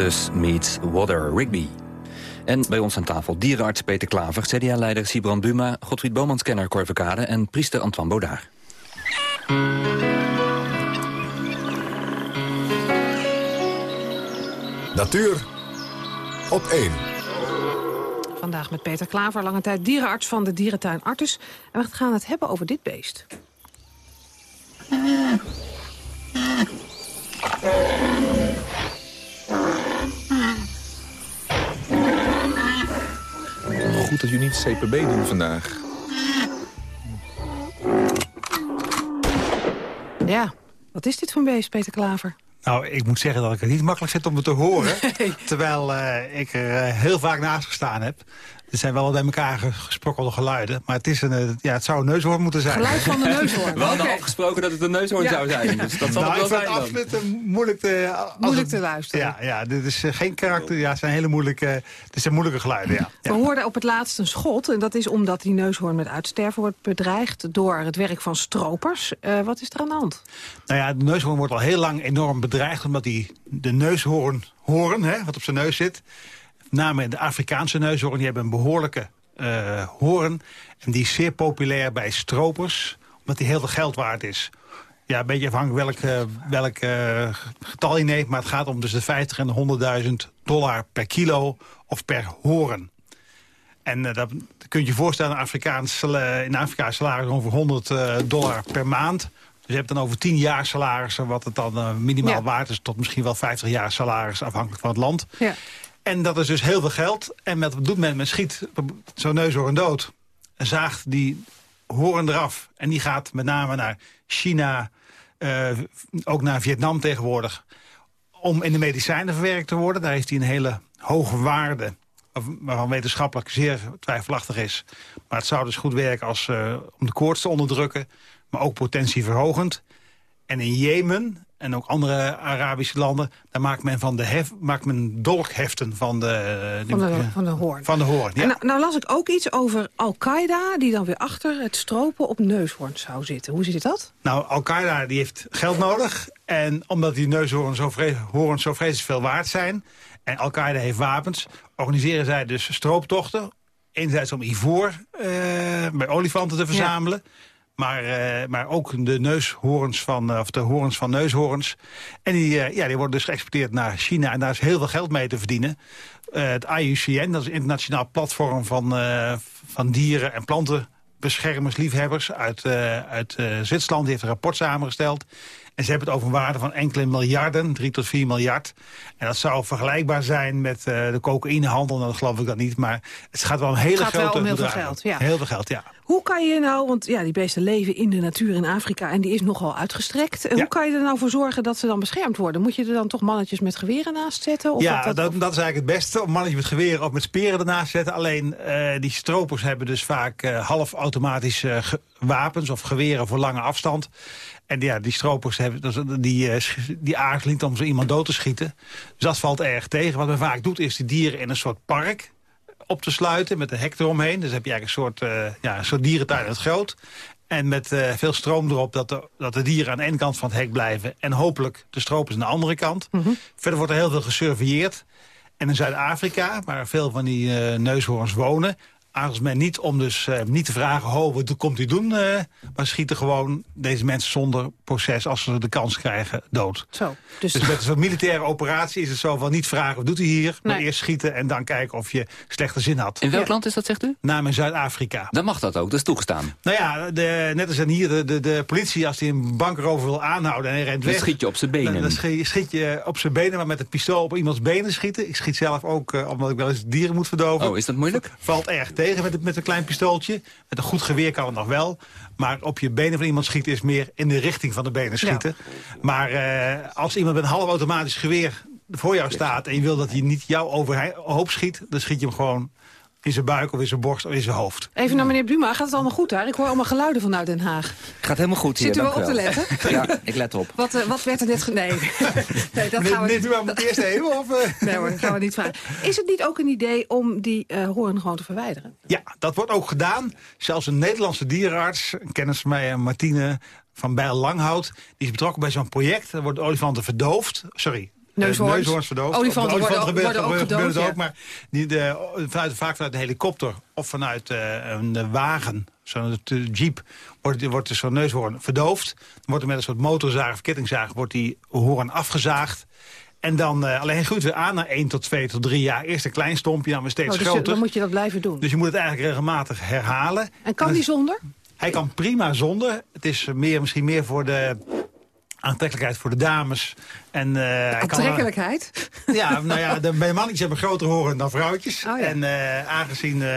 Us meets Water, Rigby. En bij ons aan tafel dierenarts Peter Klaver, CDA-leider Sibran Buma... Godfried Bomanskenner Cor Verkade en priester Antoine Baudard. Natuur op 1. Vandaag met Peter Klaver, lange tijd dierenarts van de dierentuin Artus. En we gaan het hebben over dit beest. Goed dat jullie niet CPB doen vandaag. Ja, wat is dit voor een beest, Peter Klaver? Nou, ik moet zeggen dat ik het niet makkelijk zit om het te horen. Terwijl eh, ik er eh, heel vaak naast gestaan heb. Er zijn wel wat bij elkaar gesprokkelde geluiden. Maar het, is een, eh, ja, het zou een neushoorn moeten zijn. Geluid van de neushoorn. We hadden afgesproken dat het een neushoorn Ja. zou zijn. Dus dat zal nou, wel zijn absoluut eh, moeilijk te... als Moeilijk het- te luisteren. Ja, ja, dit is eh, geen karakter. Ja, het zijn hele moeilijke, het zijn moeilijke geluiden, ja. We hoorden op het laatst een schot. En dat is omdat die neushoorn met uitsterven wordt bedreigd... door het werk van stropers. Eh, wat is er aan de hand? Nou ja, de neushoorn wordt al heel lang enorm bedreigd... omdat die de neushoorn, hoorn, hè, wat op zijn neus zit... name de Afrikaanse neushoorn, die hebben een behoorlijke eh hoorn. En die is zeer populair bij stropers, omdat die heel veel geld waard is. Ja, een beetje afhankelijk welk, eh, welk eh, getal je neemt... maar het gaat om tussen de 50 en de 100.000 dollar per kilo of per hoorn. En dat kun je je voorstellen, een Afrikaans, in Afrika is salaris ongeveer 100 eh, dollar per maand. Dus je hebt dan over 10 jaar salarissen, wat het dan minimaal Ja. waard is... tot misschien wel 50 jaar salaris, afhankelijk van het land. Ja. En dat is dus heel veel geld. En met, wat doet men? Men schiet zo'n neushoorn dood. En zaagt die hoorn eraf. En die gaat met name naar China, eh, ook naar Vietnam tegenwoordig... om in de medicijnen verwerkt te worden. Daar heeft hij een hele hoge waarde waarvan wetenschappelijk zeer twijfelachtig is. Maar het zou dus goed werken als, eh, om de koorts te onderdrukken... maar ook potentieverhogend. En in Jemen en ook andere Arabische landen... daar maakt men van de hef, maakt men dolkheften van de, eh, Van de, van de hoorn. van de hoorn. Ja. Nou, nou las ik ook iets over Al-Qaeda... die dan weer achter het stropen op neushoorns zou zitten. Hoe zit dat? Nou, Al-Qaeda die heeft geld nodig. En omdat die neushoorns zo, vre hoorns zo vreselijk veel waard zijn... en Al-Qaeda heeft wapens... organiseren zij dus strooptochten. Enerzijds om ivoor eh, bij olifanten te verzamelen... Maar, eh, maar ook de neushoorns van, eh, of de hoorns van neushoorns. En die, eh, ja, die worden dus geëxporteerd naar China. En daar is heel veel geld mee te verdienen. Het IUCN, dat is een internationaal platform van, van dieren- en plantenbeschermers, liefhebbers uit, uit Zwitserland. Die heeft een rapport samengesteld. En ze hebben het over een waarde van enkele miljarden, 3 tot 4 miljard. En dat zou vergelijkbaar zijn met eh, de cocaïnehandel. Nou, dat geloof ik dat niet. Maar het gaat wel om hele Het gaat wel grote om heel veel geld, ja. Heel veel geld, ja. Hoe kan je nou, want ja, die beesten leven in de natuur in Afrika... en die is nogal uitgestrekt. En Hoe kan je er nou voor zorgen dat ze dan beschermd worden? Moet je er dan toch mannetjes met geweren naast zetten? Of ja, dat, dat, is eigenlijk het beste. Om mannetjes met geweren of met speren ernaast zetten. Alleen eh, die stropers hebben dus vaak eh, half automatische eh, wapens of geweren voor lange afstand. En ja, die stropers hebben, die, eh, die aarzelen niet om zo iemand dood te schieten. Dus dat valt erg tegen. Wat men vaak doet is die dieren in een soort park op te sluiten met een hek eromheen. Dus heb je eigenlijk een soort, eh, ja, een soort dierentuin in het groot. En met eh, veel stroom erop dat de, dat de dieren aan de ene kant van het hek blijven... en hopelijk de stropers aan de andere kant. Verder wordt er heel veel gesurveilleerd. En in Zuid-Afrika, waar veel van die eh, neushoorns wonen... aarzelt men niet om dus eh, niet te vragen... ho, wat komt u doen? eh, maar schieten gewoon deze mensen zonder proces... als ze de kans krijgen, dood. Zo, Dus, dus- met zo'n militaire operatie is het zo van niet vragen... wat doet u hier? Maar eerst schieten en dan kijken of je slechte zin had. In welk land is dat, zegt u? Naam in Zuid-Afrika. Dan mag dat ook, dat is toegestaan. Nou ja, de, net als dan hier, de, de, de politie, als die een bankerover wil aanhouden en hij rent Dan weg... schiet je op zijn benen. Dan, dan schiet, je op zijn benen, maar met een pistool op iemands benen schieten. Ik schiet zelf ook, eh, omdat ik wel eens dieren moet verdoven. Oh, is dat moeilijk? Valt erg tegen met, met een klein pistooltje. Met een goed geweer kan het nog wel. Maar op je benen van iemand schieten is meer in de richting van de benen schieten. Maar eh, als iemand met een half automatisch geweer voor jou staat... en je wil dat hij niet jou overhoop schiet... dan schiet je hem gewoon in zijn buik of in zijn borst of in zijn hoofd. Even naar meneer Buma, gaat het allemaal goed daar? Ik hoor allemaal geluiden vanuit Den Haag. Gaat helemaal goed hier, Zit u wel dank op te letten? Ja, ik let op. Wat, eh, wat werd er net... ge- Nee, nee dat gaan we Meneer Buma, moet eerst even? Of, eh? Nee hoor, dat gaan we niet vragen. Is het niet ook een idee om die eh hoorn gewoon te verwijderen? Ja, dat wordt ook gedaan. Zelfs een Nederlandse dierenarts, een kennis van mij, Martine van Bijl Langhout... die is betrokken bij zo'n project. Er worden olifanten verdoofd. Sorry. Eh, Neushoorns. neushoorns verdoofd. Olifanten de worden gebeurt, worden ook gebeurt, gedood, gebeurt het ja. ook, maar die de, vanuit, vaak vanuit een helikopter of vanuit eh, een eh, wagen, zo'n eh, jeep, wordt, wordt dus zo'n neushoorn verdoofd. Dan wordt er met een soort motorzaag of kettingzaag wordt die hoorn afgezaagd. En dan eh, alleen groeit weer aan na 1 tot 2 tot 3 jaar. Eerst een klein stompje, dan weer steeds Oh, dus groter. dan moet je dat blijven doen. Dus je moet het eigenlijk regelmatig herhalen. En kan die zonder? Hij kan prima zonder. Het is meer, misschien meer voor de aantrekkelijkheid voor de dames. En, eh, kan- Aantrekkelijkheid? ja, nou ja, de, bij mannetjes hebben grotere horen dan vrouwtjes. Oh ja. En eh, aangezien eh,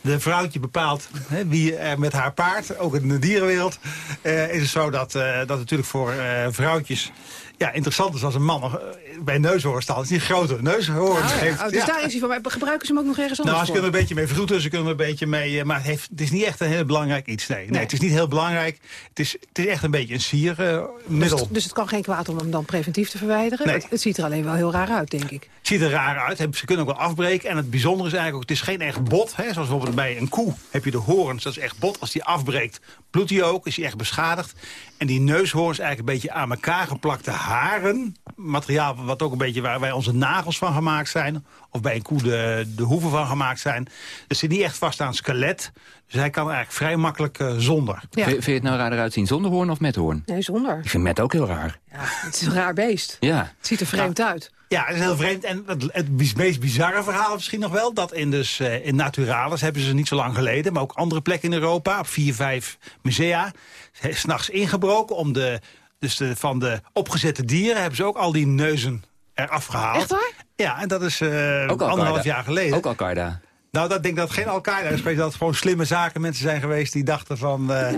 de vrouwtje bepaalt hè, wie er met haar paard, ook in de dierenwereld, is het zo dat, dat natuurlijk voor vrouwtjes Ja, interessant is als een man nog, eh, bij neushoorn staat. is niet grote neushoorn Nou, heeft. Oh, dus ja. daar is hij van. Maar gebruiken ze hem ook nog ergens anders Nou, ze kunnen er een beetje mee vroeten, ze kunnen er een beetje mee... eh, Maar het, heeft, het is niet echt een heel belangrijk iets, nee. Nee, het is niet heel belangrijk. Het is, het is echt een beetje een siermiddel. Dus, dus het kan geen kwaad om hem dan preventief te verwijderen. Nee. Het, het ziet er alleen wel heel raar uit, denk ik. Het ziet er raar uit. Ze kunnen ook wel afbreken. En het bijzondere is eigenlijk ook, het is geen echt bot. Hè. Zoals bijvoorbeeld bij een koe heb je de horens. Dat is echt bot. Als die afbreekt, bloedt hij ook. Is hij echt beschadigd. En die neushoorn is eigenlijk een beetje aan elkaar geplakte haren. Materiaal wat ook een beetje waar wij onze nagels van gemaakt zijn. Of bij een koe de, de hoeven van gemaakt zijn. Dus zit niet echt vast aan het skelet. Dus hij kan eigenlijk vrij makkelijk eh, zonder. Vind, vind je het nou raar uitzien zonder hoorn of met hoorn? Nee, zonder. Ik vind met ook heel raar. Het is een raar beest. Ja. Het ziet er vreemd uit. Ja, het is heel vreemd. En het, meest bizarre verhaal is misschien nog wel... dat in, dus, eh, in Naturalis hebben ze niet zo lang geleden... maar ook andere plekken in Europa, op vier, vijf musea... s'nachts ingebroken om de, dus de, van de opgezette dieren... hebben ze ook al die neuzen eraf gehaald. Echt waar? Ja, en dat is eh anderhalf jaar geleden. Ook Al-Qaeda. Nou, dat denk ik dat geen Al-Qaeda is geweest. Dat het gewoon slimme zaken mensen zijn geweest die dachten van... eh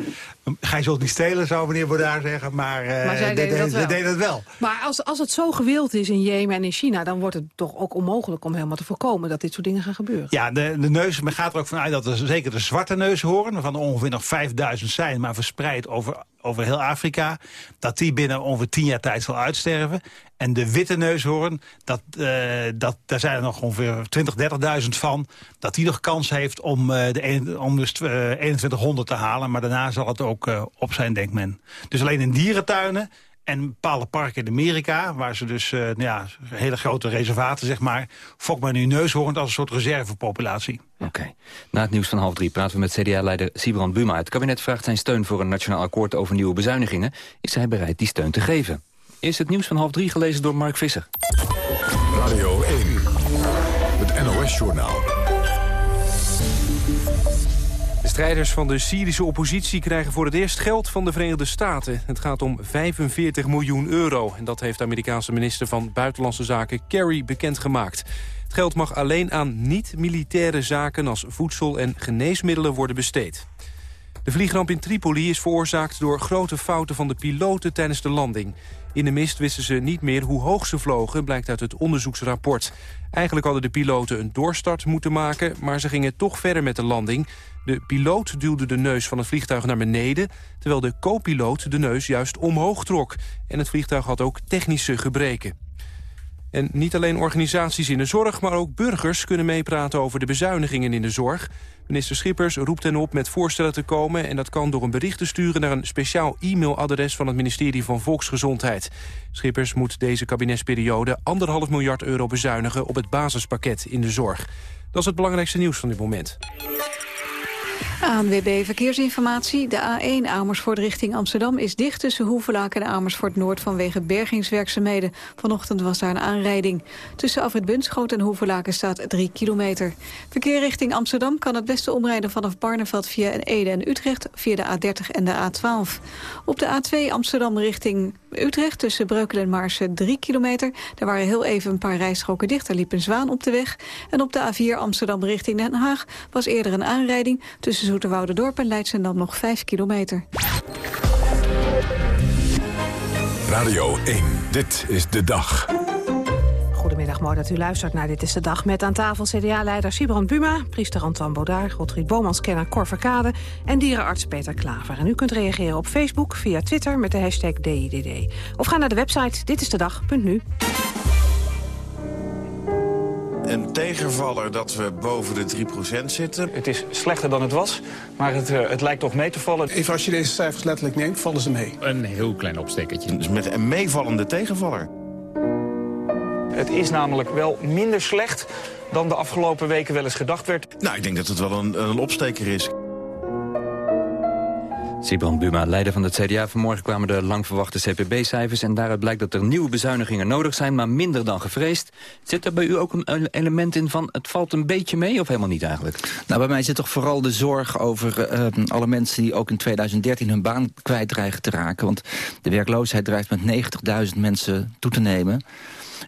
gij zult niet stelen, zou meneer Bodaar zeggen. Maar, eh, Maar zij de- deden de- dat ze wel. deden het wel. Maar als, als het zo gewild is in Jemen en in China... dan wordt het toch ook onmogelijk om helemaal te voorkomen... dat dit soort dingen gaan gebeuren. Ja, de, de neus, men gaat er ook vanuit dat er zeker de zwarte neushoorn... waarvan er ongeveer nog 5000 zijn, maar verspreid over, over heel Afrika... dat die binnen ongeveer 10 jaar tijd zal uitsterven. En de witte neushoorn, dat, eh, dat, daar zijn er nog ongeveer 20, 30.000 van... dat die nog kans heeft om, eh, de een, om dus eh, 2100 te halen. Maar daarna zal het ook eh, op zijn, denkt men. Dus alleen in dierentuinen en bepaalde parken in Amerika... waar ze dus eh, nou ja, hele grote reservaten, zeg maar... fokt men nu neushoorn als een soort reservepopulatie. Oké. Na het nieuws van half drie praten we met CDA-leider Sibrand Buma. Het kabinet vraagt zijn steun voor een nationaal akkoord over nieuwe bezuinigingen. Is hij bereid die steun te geven? Is het nieuws van half drie gelezen door Mark Visser. Radio 1, het NOS-journaal. De strijders van de Syrische oppositie krijgen voor het eerst geld van de Verenigde Staten. Het gaat om 45 miljoen euro. En dat heeft de Amerikaanse minister van Buitenlandse Zaken Kerry bekendgemaakt. Het geld mag alleen aan niet-militaire zaken als voedsel en geneesmiddelen worden besteed. De vliegramp in Tripoli is veroorzaakt door grote fouten van de piloten tijdens de landing. In de mist wisten ze niet meer hoe hoog ze vlogen, blijkt uit het onderzoeksrapport. Eigenlijk hadden de piloten een doorstart moeten maken, maar ze gingen toch verder met de landing. De piloot duwde de neus van het vliegtuig naar beneden... terwijl de co-piloot de neus juist omhoog trok. En het vliegtuig had ook technische gebreken. En niet alleen organisaties in de zorg, maar ook burgers kunnen meepraten over de bezuinigingen in de zorg. Minister Schippers roept hen op met voorstellen te komen... en dat kan door een bericht te sturen naar een speciaal e-mailadres... van het ministerie van Volksgezondheid. Schippers moet deze kabinetsperiode anderhalf miljard euro bezuinigen... op het basispakket in de zorg. Dat is het belangrijkste nieuws van dit moment. ANWB Verkeersinformatie. De A1 Amersfoort richting Amsterdam is dicht tussen Hoevelaak en Amersfoort Noord vanwege bergingswerkzaamheden. Vanochtend was daar een aanrijding. Tussen Afrit Bunschoot en Hoevelaken staat 3 kilometer. Verkeer richting Amsterdam kan het beste omrijden vanaf Barneveld via Ede en Utrecht via de A30 en de A12. Op de A2 Amsterdam richting Utrecht tussen Breukelen en Maarsen 3 kilometer. Daar waren heel even een paar rijstroken dicht. Er liep een zwaan op de weg. En op de A4 Amsterdam richting Den Haag was eerder een aanrijding. Tussen Zoeterwoude-dorp en Leidschendam nog 5 kilometer. Radio 1, dit is de dag. Goedemiddag, mooi dat u luistert naar Dit is de Dag... met aan tafel CDA-leider Sibrand Buma, priester Antoine Baudard... Godfried Bomans-kenner Cor Verkade en dierenarts Peter Klaver. En u kunt reageren op Facebook, via Twitter met de hashtag DIDD. Of ga naar de website ditistedag.nu. Een tegenvaller dat we boven de 3% zitten. Het is slechter dan het was, maar het, eh, het lijkt toch mee te vallen. Even als je deze cijfers letterlijk neemt, vallen ze mee. Een heel klein opstekertje. Dus met een meevallende tegenvaller. Het is namelijk wel minder slecht dan de afgelopen weken wel eens gedacht werd. Nou, ik denk dat het wel een, een opsteker is. Sibrand Buma, leider van het CDA. Vanmorgen kwamen de lang verwachte CPB-cijfers... en daaruit blijkt dat er nieuwe bezuinigingen nodig zijn... maar minder dan gevreesd. Zit er bij u ook een element in van... het valt een beetje mee of helemaal niet eigenlijk? Nou, bij mij zit toch vooral de zorg over eh, alle mensen... die ook in 2013 hun baan kwijt dreigen te raken. Want de werkloosheid dreigt met 90.000 mensen toe te nemen.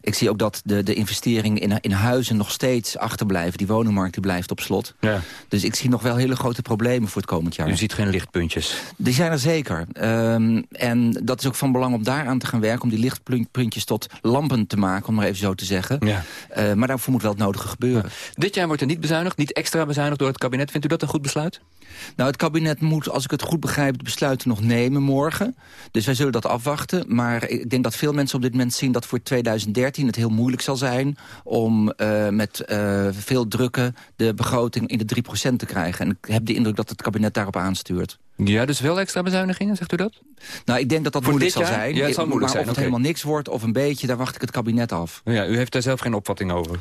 Ik zie ook dat de, de investeringen in, in huizen nog steeds achterblijven. Die woningmarkt die blijft op slot. Ja. Dus ik zie nog wel hele grote problemen voor het komend jaar. U ziet geen lichtpuntjes. Die zijn er zeker. Ehm, en dat is ook van belang om daaraan te gaan werken... om die lichtpuntjes tot lampen te maken, om maar even zo te zeggen. Ja. Uh, maar daarvoor moet wel het nodige gebeuren. Dit jaar wordt er niet bezuinigd, niet extra bezuinigd door het kabinet. Vindt u dat een goed besluit? Nou, het kabinet moet, als ik het goed begrijp, het besluiten nog nemen morgen. Dus wij zullen dat afwachten. Maar ik denk dat veel mensen op dit moment zien dat voor 2013 het heel moeilijk zal zijn... om uh, met uh, veel drukken de begroting in de 3% te krijgen. En ik heb de indruk dat het kabinet daarop aanstuurt. Ja, dus wel extra bezuinigingen, zegt u dat? Nou, ik denk dat dat Voor moeilijk zal jaar? zijn. Ja, het zal maar moeilijk of zijn, het helemaal niks wordt of een beetje, daar wacht ik het kabinet af. Ja, u heeft daar zelf geen opvatting over.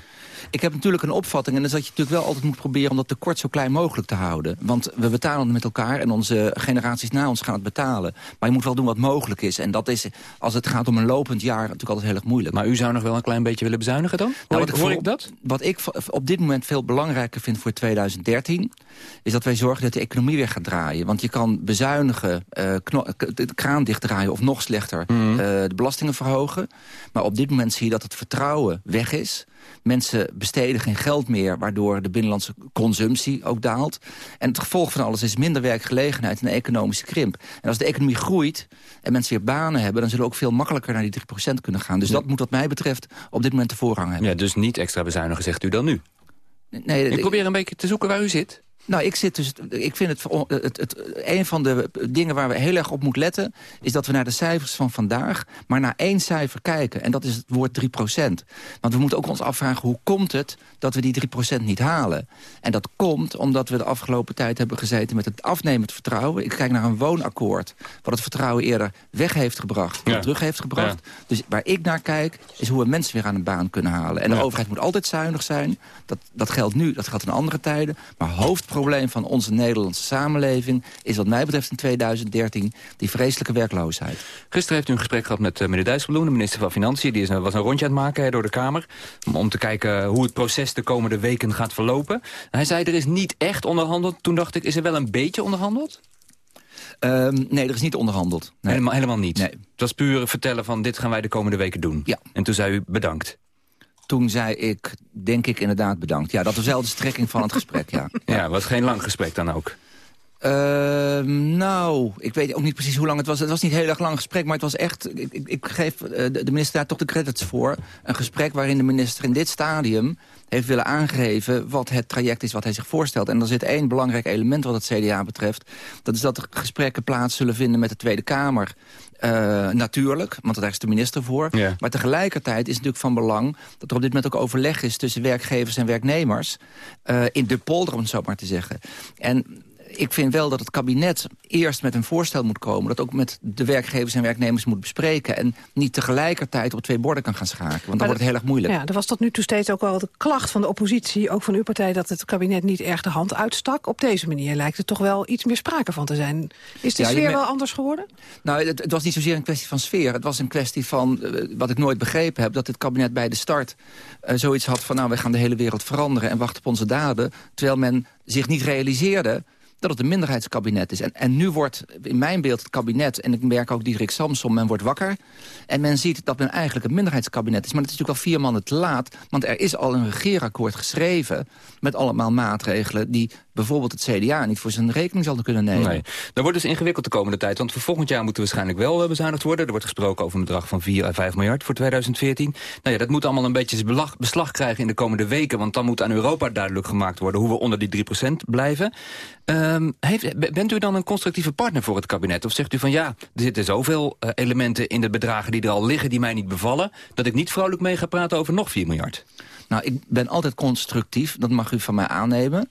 Ik heb natuurlijk een opvatting en dat is dat je natuurlijk wel altijd moet proberen... om dat tekort zo klein mogelijk te houden. Want we betalen het met elkaar en onze generaties na ons gaan het betalen. Maar je moet wel doen wat mogelijk is. En dat is, als het gaat om een lopend jaar, natuurlijk altijd heel erg moeilijk. Maar u zou nog wel een klein beetje willen bezuinigen dan? Nou, ik, hoor ik dat? Wat ik op dit moment veel belangrijker vind voor 2013... is dat wij zorgen dat de economie weer gaat draaien. Want je kan bezuinigen, k- de kraan dichtdraaien... of nog slechter, Mhm. eh, de belastingen verhogen. Maar op dit moment zie je dat het vertrouwen weg is. Mensen besteden geen geld meer... waardoor de binnenlandse consumptie ook daalt. En het gevolg van alles is minder werkgelegenheid... en een economische krimp. En als de economie groeit en mensen weer banen hebben... dan zullen we ook veel makkelijker naar die 3% kunnen gaan. Dus dat moet wat mij betreft op dit moment de voorrang hebben. Ja, dus niet extra bezuinigen, zegt u dan nu? Nee, Ik probeer een beetje te zoeken waar u zit. Nou, ik, zit dus, ik vind het, het, het, een van de dingen waar we heel erg op moeten letten... is dat we naar de cijfers van vandaag maar naar één cijfer kijken. En dat is het woord 3% Want we moeten ook ons afvragen hoe komt het dat we die 3% niet halen. En dat komt omdat we de afgelopen tijd hebben gezeten... met het afnemend vertrouwen. Ik kijk naar een woonakkoord... wat het vertrouwen eerder weg heeft gebracht, Ja. terug heeft gebracht. Dus waar ik naar kijk, is hoe we mensen weer aan een baan kunnen halen. En de Ja. overheid moet altijd zuinig zijn. Dat, dat geldt nu, dat geldt in andere tijden. Maar hoofdprobleem van onze Nederlandse samenleving... is wat mij betreft in 2013 die vreselijke werkloosheid. Gisteren heeft u een gesprek gehad met eh, meneer Dijsselbloem, de minister van Financiën. Die is, eh, was een rondje aan het maken door de Kamer. Om, om te kijken hoe het proces de komende weken gaat verlopen. Hij zei, er is niet echt onderhandeld. Toen dacht ik, is er wel een beetje onderhandeld? Ehm, nee, er is niet onderhandeld. Nee. Helemaal, helemaal niet? Nee. Het was puur vertellen van, dit gaan wij de komende weken doen. Ja. En toen zei u, bedankt. Toen zei ik, denk ik inderdaad bedankt. Ja, dat was wel de strekking van het gesprek, ja. Ja, het was geen lang gesprek dan ook. Ehm, nou, ik weet ook niet precies hoe lang het was. Het was niet heel erg lang gesprek, maar het was echt... Ik, ik, geef eh, de, de minister daar toch de credits voor. Een gesprek waarin de minister in dit stadium heeft willen aangeven... wat het traject is wat hij zich voorstelt. En er zit één belangrijk element wat het CDA betreft. Dat is dat er gesprekken plaats zullen vinden met de Tweede Kamer. Eh, natuurlijk, want daar is de minister voor. Ja. Maar tegelijkertijd is het natuurlijk van belang... dat er op dit moment ook overleg is tussen werkgevers en werknemers... eh, in de polder, om het zo maar te zeggen. En ik vind wel dat het kabinet eerst met een voorstel moet komen... dat ook met de werkgevers en werknemers moet bespreken... en niet tegelijkertijd op twee borden kan gaan schaken. Want dan Maar wordt het heel erg moeilijk. Ja, er was tot nu toe steeds ook wel de klacht van de oppositie... ook van uw partij, dat het kabinet niet erg de hand uitstak. Op deze manier lijkt er toch wel iets meer sprake van te zijn. Is de Ja, sfeer wel anders geworden? Nou, het, het was niet zozeer een kwestie van sfeer. Het was een kwestie van, eh, wat ik nooit begrepen heb... dat dit kabinet bij de start eh, zoiets had van... nou, wij gaan de hele wereld veranderen en wachten op onze daden... terwijl men zich niet realiseerde dat het een minderheidskabinet is. En, en nu wordt in mijn beeld het kabinet... en ik merk ook Diederik Samsom, men wordt wakker... en men ziet dat men eigenlijk een minderheidskabinet is. Maar het is natuurlijk al vier maanden te laat... want er is al een regeerakkoord geschreven... met allemaal maatregelen die bijvoorbeeld het CDA... niet voor zijn rekening zal kunnen nemen. Nee. Dat wordt dus ingewikkeld de komende tijd. Want voor volgend jaar moeten we waarschijnlijk wel eh, bezuinigd worden. Er wordt gesproken over een bedrag van 4 à 5 miljard voor 2014. Nou ja, dat moet allemaal een beetje beslag krijgen in de komende weken. Want dan moet aan Europa duidelijk gemaakt worden... hoe we onder die 3% blijven. Ehm, heeft, bent u dan een constructieve partner voor het kabinet? Of zegt u van ja, er zitten zoveel eh, elementen in de bedragen die er al liggen... die mij niet bevallen, dat ik niet vrolijk mee ga praten over nog 4 miljard? Nou, ik ben altijd constructief, dat mag u van mij aannemen.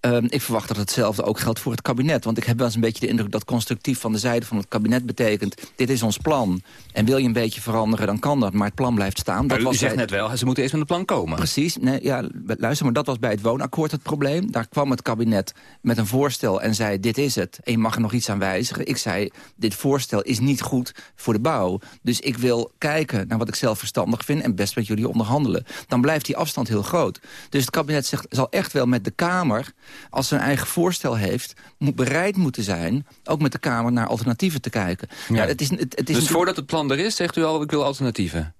Ehm, ik verwacht dat hetzelfde ook geldt voor het kabinet. Want ik heb wel eens een beetje de indruk dat constructief van de zijde van het kabinet betekent... dit is ons plan. En wil je een beetje veranderen, dan kan dat. Maar het plan blijft staan. Dat u was zegt bij- net wel, ze moeten eerst met een plan komen. Precies. Nee, ja, luister, maar dat was bij het woonakkoord het probleem. Daar kwam het kabinet met een voorstel en zei, dit is het. En je mag er nog iets aan wijzigen. Ik zei, dit voorstel is niet goed voor de bouw. Dus ik wil kijken naar wat ik zelf verstandig vind... en best met jullie onderhandelen. Dan blijft die afstand heel groot. Dus het kabinet zegt, zal echt wel met de Kamer... als ze een eigen voorstel heeft, moet bereid moeten zijn... ook met de Kamer naar alternatieven te kijken. Ja. het is, het, het is dus voordat het plan er is, zegt u al, ik wil alternatieven.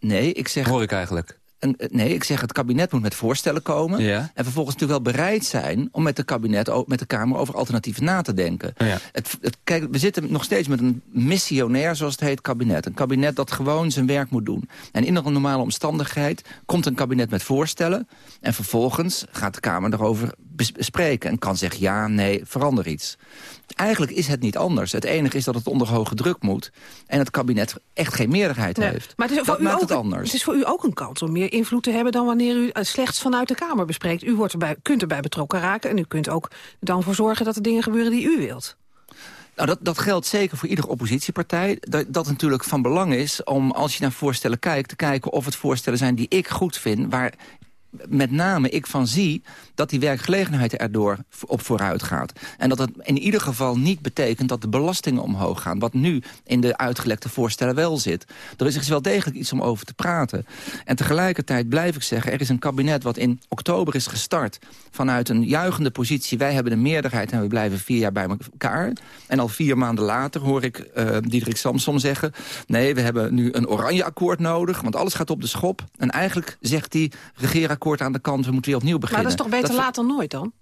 Nee, ik zeg... Hoor ik eigenlijk. Een, eh, nee, ik zeg het kabinet moet met voorstellen komen. Ja. En vervolgens natuurlijk wel bereid zijn om met, de kabinet, met de Kamer over alternatieven na te denken. Ja. Het, het, kijk, we zitten nog steeds met een missionair, zoals het heet, kabinet. Een kabinet dat gewoon zijn werk moet doen. En in een normale omstandigheid komt een kabinet met voorstellen. En vervolgens gaat de Kamer erover bespreken. En kan zeggen ja, nee, verander iets. Eigenlijk is het niet anders. Het enige is dat het onder hoge druk moet. En het kabinet echt geen meerderheid Nee, heeft. Maar het is, dat voor u maakt ook, het anders. het is voor u ook een kans om meer invloed te hebben... dan wanneer u het slechts vanuit de Kamer bespreekt. U wordt erbij, kunt erbij betrokken raken en u kunt ook dan voor zorgen... dat er dingen gebeuren die u wilt. Nou, dat, dat geldt zeker voor iedere oppositiepartij. Dat, dat natuurlijk van belang is om, als je naar voorstellen kijkt... te kijken of het voorstellen zijn die ik goed vind... waar met name ik van zie dat die werkgelegenheid erdoor op vooruit gaat. En dat het in ieder geval niet betekent dat de belastingen omhoog gaan. Wat nu in de uitgelekte voorstellen wel zit. Er is dus wel degelijk iets om over te praten. En tegelijkertijd blijf ik zeggen, er is een kabinet wat in oktober is gestart... vanuit een juichende positie, wij hebben de meerderheid... en we blijven vier jaar bij elkaar. En al vier maanden later hoor ik uh, Diederik Samsom zeggen... nee, we hebben nu een oranje akkoord nodig, want alles gaat op de schop. En eigenlijk zegt die regeerakkoord aan de kant... we moeten weer opnieuw beginnen. Maar dat is toch beter laat dan nooit dan?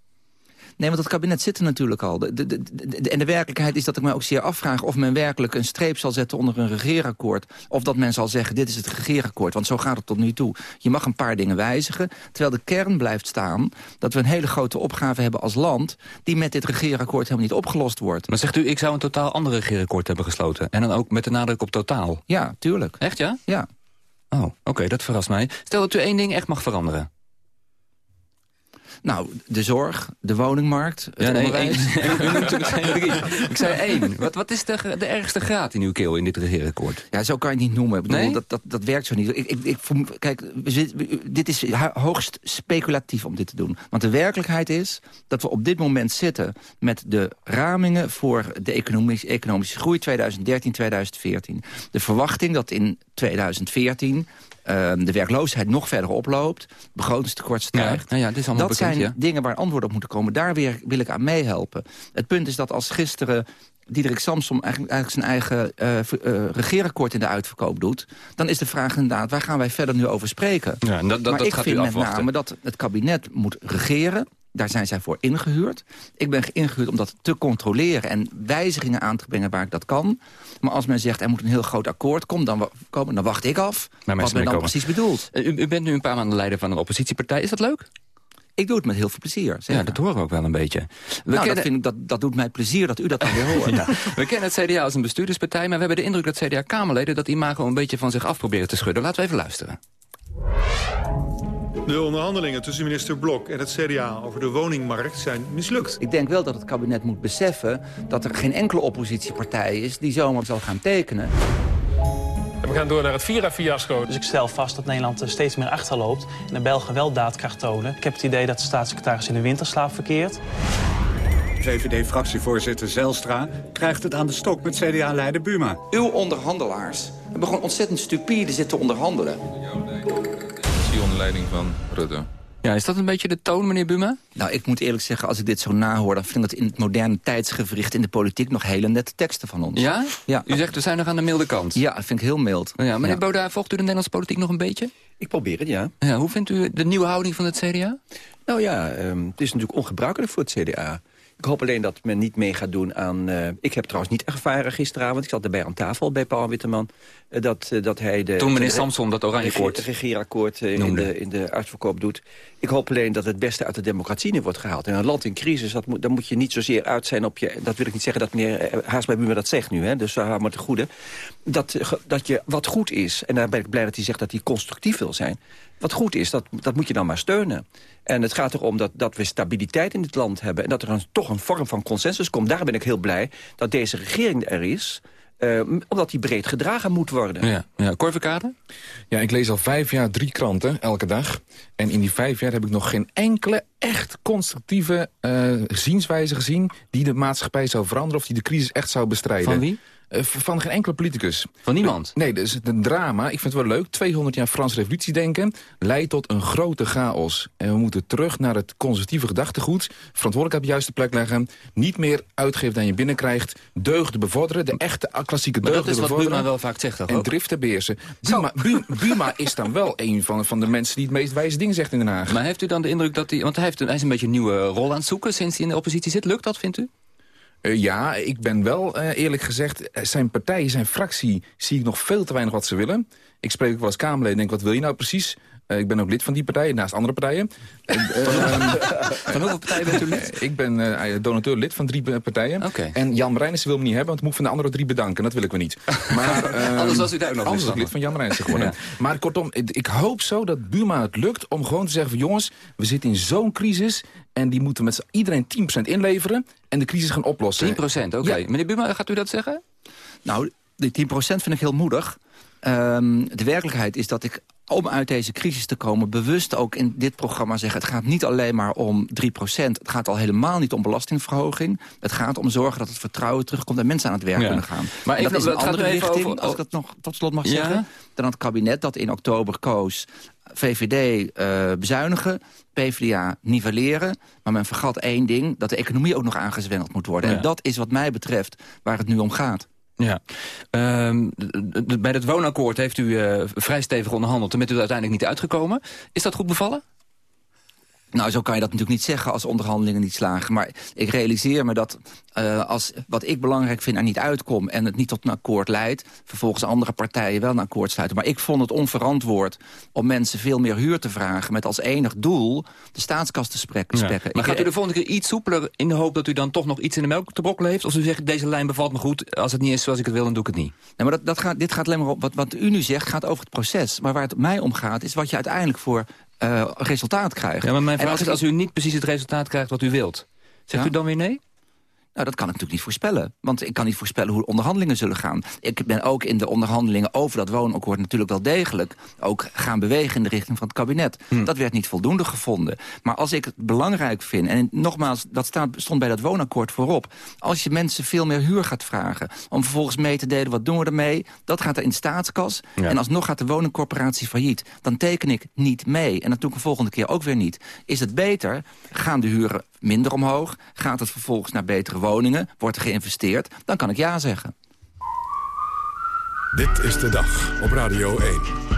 Nee, want dat kabinet zit er natuurlijk al. De, de, de, de, en de werkelijkheid is dat ik me ook zeer afvraag... of men werkelijk een streep zal zetten onder een regeerakkoord. Of dat men zal zeggen, dit is het regeerakkoord. Want zo gaat het tot nu toe. Je mag een paar dingen wijzigen. Terwijl de kern blijft staan dat we een hele grote opgave hebben als land... die met dit regeerakkoord helemaal niet opgelost wordt. Maar zegt u, ik zou een totaal ander regeerakkoord hebben gesloten. En dan ook met de nadruk op totaal. Ja, tuurlijk. Echt, ja? Ja. Oh, oké, okay, dat verrast mij. Stel dat u één ding echt mag veranderen. Nou, de zorg, de woningmarkt, het ja, nee, onderwijs. Één. U noemt er geen drie. Ik zei één. Wat, wat is de, de ergste graad in uw keel in dit regeerakkoord? Ja, zo kan je het niet noemen. Ik bedoel, nee? dat, dat, dat werkt zo niet. Ik, ik, ik, kijk, dit is hoogst speculatief om dit te doen. Want de werkelijkheid is dat we op dit moment zitten... met de ramingen voor de economische, economische groei 2013-2014. De verwachting dat in 2014 uh, de werkloosheid nog verder oploopt, begrotingstekort stijgt. Ja, nou ja, dit is allemaal dat bekend, zijn ja. dingen waar antwoorden op moeten komen. Daar weer wil ik aan meehelpen. Het punt is dat als gisteren Diederik Samsom eigenlijk, eigenlijk zijn eigen uh, uh, regeerakkoord in de uitverkoop doet... dan is de vraag inderdaad, waar gaan wij verder nu over spreken? Ja, dat, dat, maar dat ik gaat vind u met afwachten. name dat het kabinet moet regeren... Daar zijn zij voor ingehuurd. Ik ben ingehuurd om dat te controleren en wijzigingen aan te brengen waar ik dat kan. Maar als men zegt er moet een heel groot akkoord komen, dan, komen, dan wacht ik af wat men dan komen. precies bedoelt. U, u, bent nu een paar maanden leider van een oppositiepartij. Is dat leuk? Ik doe het met heel veel plezier. Zeker. Ja, dat horen we ook wel een beetje. We nou, kennen... dat, vind ik, dat, dat doet mij plezier dat u dat dan weer hoort. ja. We kennen het CDA als een bestuurderspartij... maar we hebben de indruk dat CDA-Kamerleden dat imago een beetje van zich af proberen te schudden. Laten we even luisteren. De onderhandelingen tussen minister Blok en het CDA over de woningmarkt zijn mislukt. Ik denk wel dat het kabinet moet beseffen dat er geen enkele oppositiepartij is die zomaar zal gaan tekenen. We gaan door naar het Vira-fiasco. Dus ik stel vast dat Nederland steeds meer achterloopt... en de Belgen wel daadkracht tonen. Ik heb het idee dat de staatssecretaris in de winterslaap verkeert. VVD-fractievoorzitter Zelstra krijgt het aan de stok met CDA-leider Buma. Uw onderhandelaars hebben gewoon ontzettend stupide zitten onderhandelen. Die onder leiding van Rutte. Ja, is dat een beetje de toon, meneer Buma? Nou, ik moet eerlijk zeggen, als ik dit zo nahoor... dan vind ik dat in het moderne tijdsgevricht in de politiek... nog hele nette teksten van ons. Ja? ja. U zegt, we zijn nog aan de milde kant. Ja, dat vind ik heel mild. Ja, meneer ja. Boda, volgt u de Nederlandse politiek nog een beetje? Ik probeer het, ja. ja hoe vindt u de nieuwe houding van het CDA? Nou ja, um, het is natuurlijk ongebruikelijk voor het CDA. Ik hoop alleen dat men niet mee gaat doen aan... Uh, ik heb trouwens niet ervaren gisteravond, ik zat erbij aan tafel bij Paul Witteman... Uh, dat, uh, dat hij de... Toen meneer Samson dat oranje koord... regeerakkoord in de, in de uitverkoop doet. Ik hoop alleen dat het beste uit de democratie nu wordt gehaald. In een land in crisis, dat moet, dan moet je niet zozeer uit zijn op je... dat wil ik niet zeggen dat meneer Haasma Buma dat zegt nu, hè, dus uh, maar te goede. Dat, dat je wat goed is, en daar ben ik blij dat hij zegt dat hij constructief wil zijn... wat goed is, dat, dat moet je dan maar steunen. En het gaat erom dat, dat we stabiliteit in dit land hebben... en dat er een, toch een vorm van consensus komt. Daar ben ik heel blij dat deze regering er is... Uh, omdat die breed gedragen moet worden. Ja, ja. Ja, ik lees al vijf jaar drie kranten, elke dag. En in die vijf jaar heb ik nog geen enkele echt constructieve uh, zienswijze gezien... die de maatschappij zou veranderen of die de crisis echt zou bestrijden. Van wie? Uh, van geen enkele politicus. Van niemand? Nee, dus een drama. Ik vind het wel leuk. 200 jaar Frans revolutie denken leidt tot een grote chaos. En we moeten terug naar het conservatieve gedachtegoed. Verantwoordelijkheid op de juiste plek leggen. Niet meer uitgeven dan je binnenkrijgt. Deugden bevorderen. De echte klassieke deugden bevorderen. dat is wat Buma wel vaak zegt En driften beheersen. Buma, Buma, Buma, is dan wel een van, van de mensen die het meest wijze dingen zegt in Den Haag. Maar heeft u dan de indruk dat hij... Want hij, heeft, hij is een beetje een nieuwe rol aan het zoeken sinds hij in de oppositie zit. Lukt dat, vindt u? Uh, ja, ik ben wel uh, eerlijk gezegd... zijn partij, zijn fractie, zie ik nog veel te weinig wat ze willen. Ik spreek ook wel als Kamerleden en denk, wat wil je nou precies? Uh, ik ben ook lid van die partij, naast andere partijen. van hoeveel partijen bent u lid? ik ben donateur lid van drie partijen. Okay. En Jan Marijnissen wil me niet hebben, want moet van de andere drie bedanken. Dat wil ik me niet. Maar, anders was u daar nog Anders was ik lid van Jan Marijnissen geworden. ja. Maar kortom, ik hoop zo dat Buma het lukt om gewoon te zeggen van... jongens, we zitten in zo'n crisis en die moeten met iedereen 10% inleveren en de crisis gaan oplossen. 10%, oké. Okay. Ja. Meneer Buma, gaat u dat zeggen? Nou, die 10% vind ik heel moedig. Um, de werkelijkheid is dat ik om uit deze crisis te komen... bewust ook in dit programma zeggen... het gaat niet alleen maar om 3% Het gaat al helemaal niet om belastingverhoging. Het gaat om zorgen dat het vertrouwen terugkomt... en mensen aan het werk ja. kunnen gaan. Maar en dat is een andere richting, over, als ik dat nog tot slot mag ja? zeggen... dan het kabinet dat in oktober koos... VVD uh, bezuinigen, PvdA nivelleren. Maar men vergat één ding, dat de economie ook nog aangezwengeld moet worden. Ja. En dat is wat mij betreft waar het nu om gaat. Ja. Um, bij het woonakkoord heeft u uh, vrij stevig onderhandeld... en bent u uiteindelijk niet uitgekomen. Is dat goed bevallen? Nou, zo kan je dat natuurlijk niet zeggen als onderhandelingen niet slagen. Maar ik realiseer me dat uh, als wat ik belangrijk vind er niet uitkomt... en het niet tot een akkoord leidt... vervolgens andere partijen wel een akkoord sluiten. Maar ik vond het onverantwoord om mensen veel meer huur te vragen... met als enig doel de staatskas te spekken. Ja. Maar gaat u de volgende keer iets soepeler in de hoop... dat u dan toch nog iets in de melk te brokkelen heeft? Of u zegt, deze lijn bevalt me goed, als het niet is zoals ik het wil... dan doe ik het niet? Nee, maar dat, dat gaat, dit gaat alleen maar op... Wat, wat u nu zegt gaat over het proces. Maar waar het mij om gaat, is wat je uiteindelijk voor resultaat krijgt. Ja, maar mijn vraag is, als u niet precies het resultaat krijgt wat u wilt... zegt Ja? u dan weer nee? Nou, dat kan ik natuurlijk niet voorspellen. Want ik kan niet voorspellen hoe de onderhandelingen zullen gaan. Ik ben ook in de onderhandelingen over dat woonakkoord natuurlijk wel degelijk... ook gaan bewegen in de richting van het kabinet. Hm. Dat werd niet voldoende gevonden. Maar als ik het belangrijk vind... en nogmaals, dat staat, stond bij dat woonakkoord voorop... als je mensen veel meer huur gaat vragen... om vervolgens mee te delen, wat doen we ermee? Dat gaat er in de staatskas. Ja. En alsnog gaat de woningcorporatie failliet. Dan teken ik niet mee. En dat doe ik de volgende keer ook weer niet. Is het beter? Gaan de huren minder omhoog? Gaat het vervolgens naar betere woningen? Wordt er geïnvesteerd? Dan kan ik ja zeggen. Dit is de dag op Radio 1.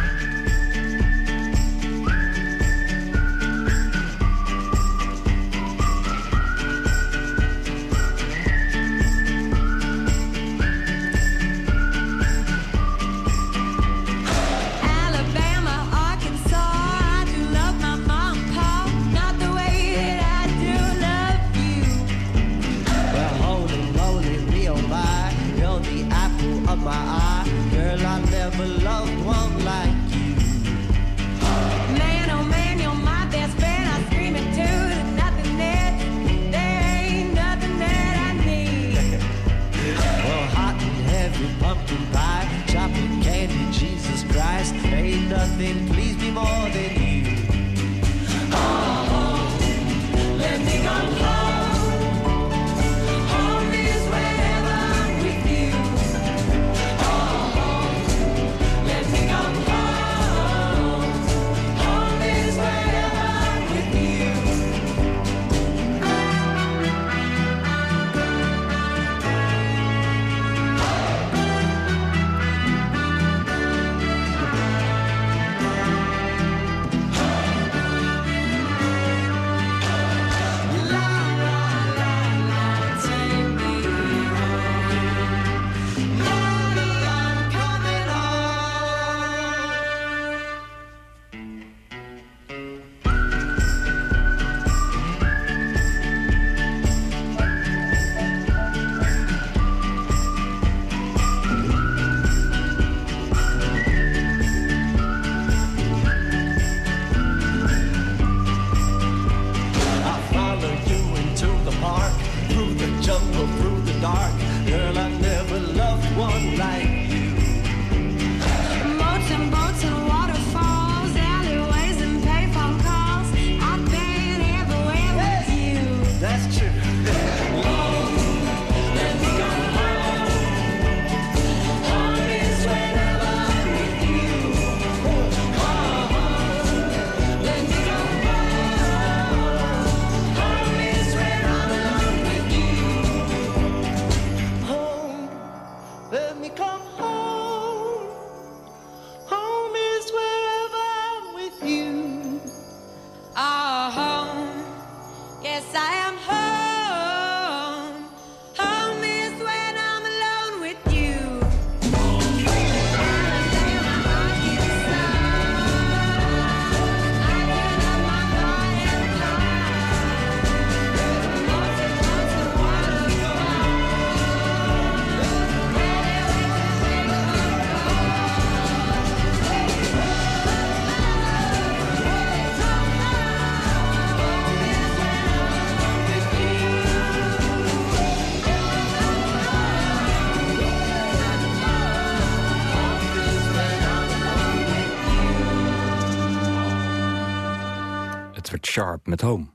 Home.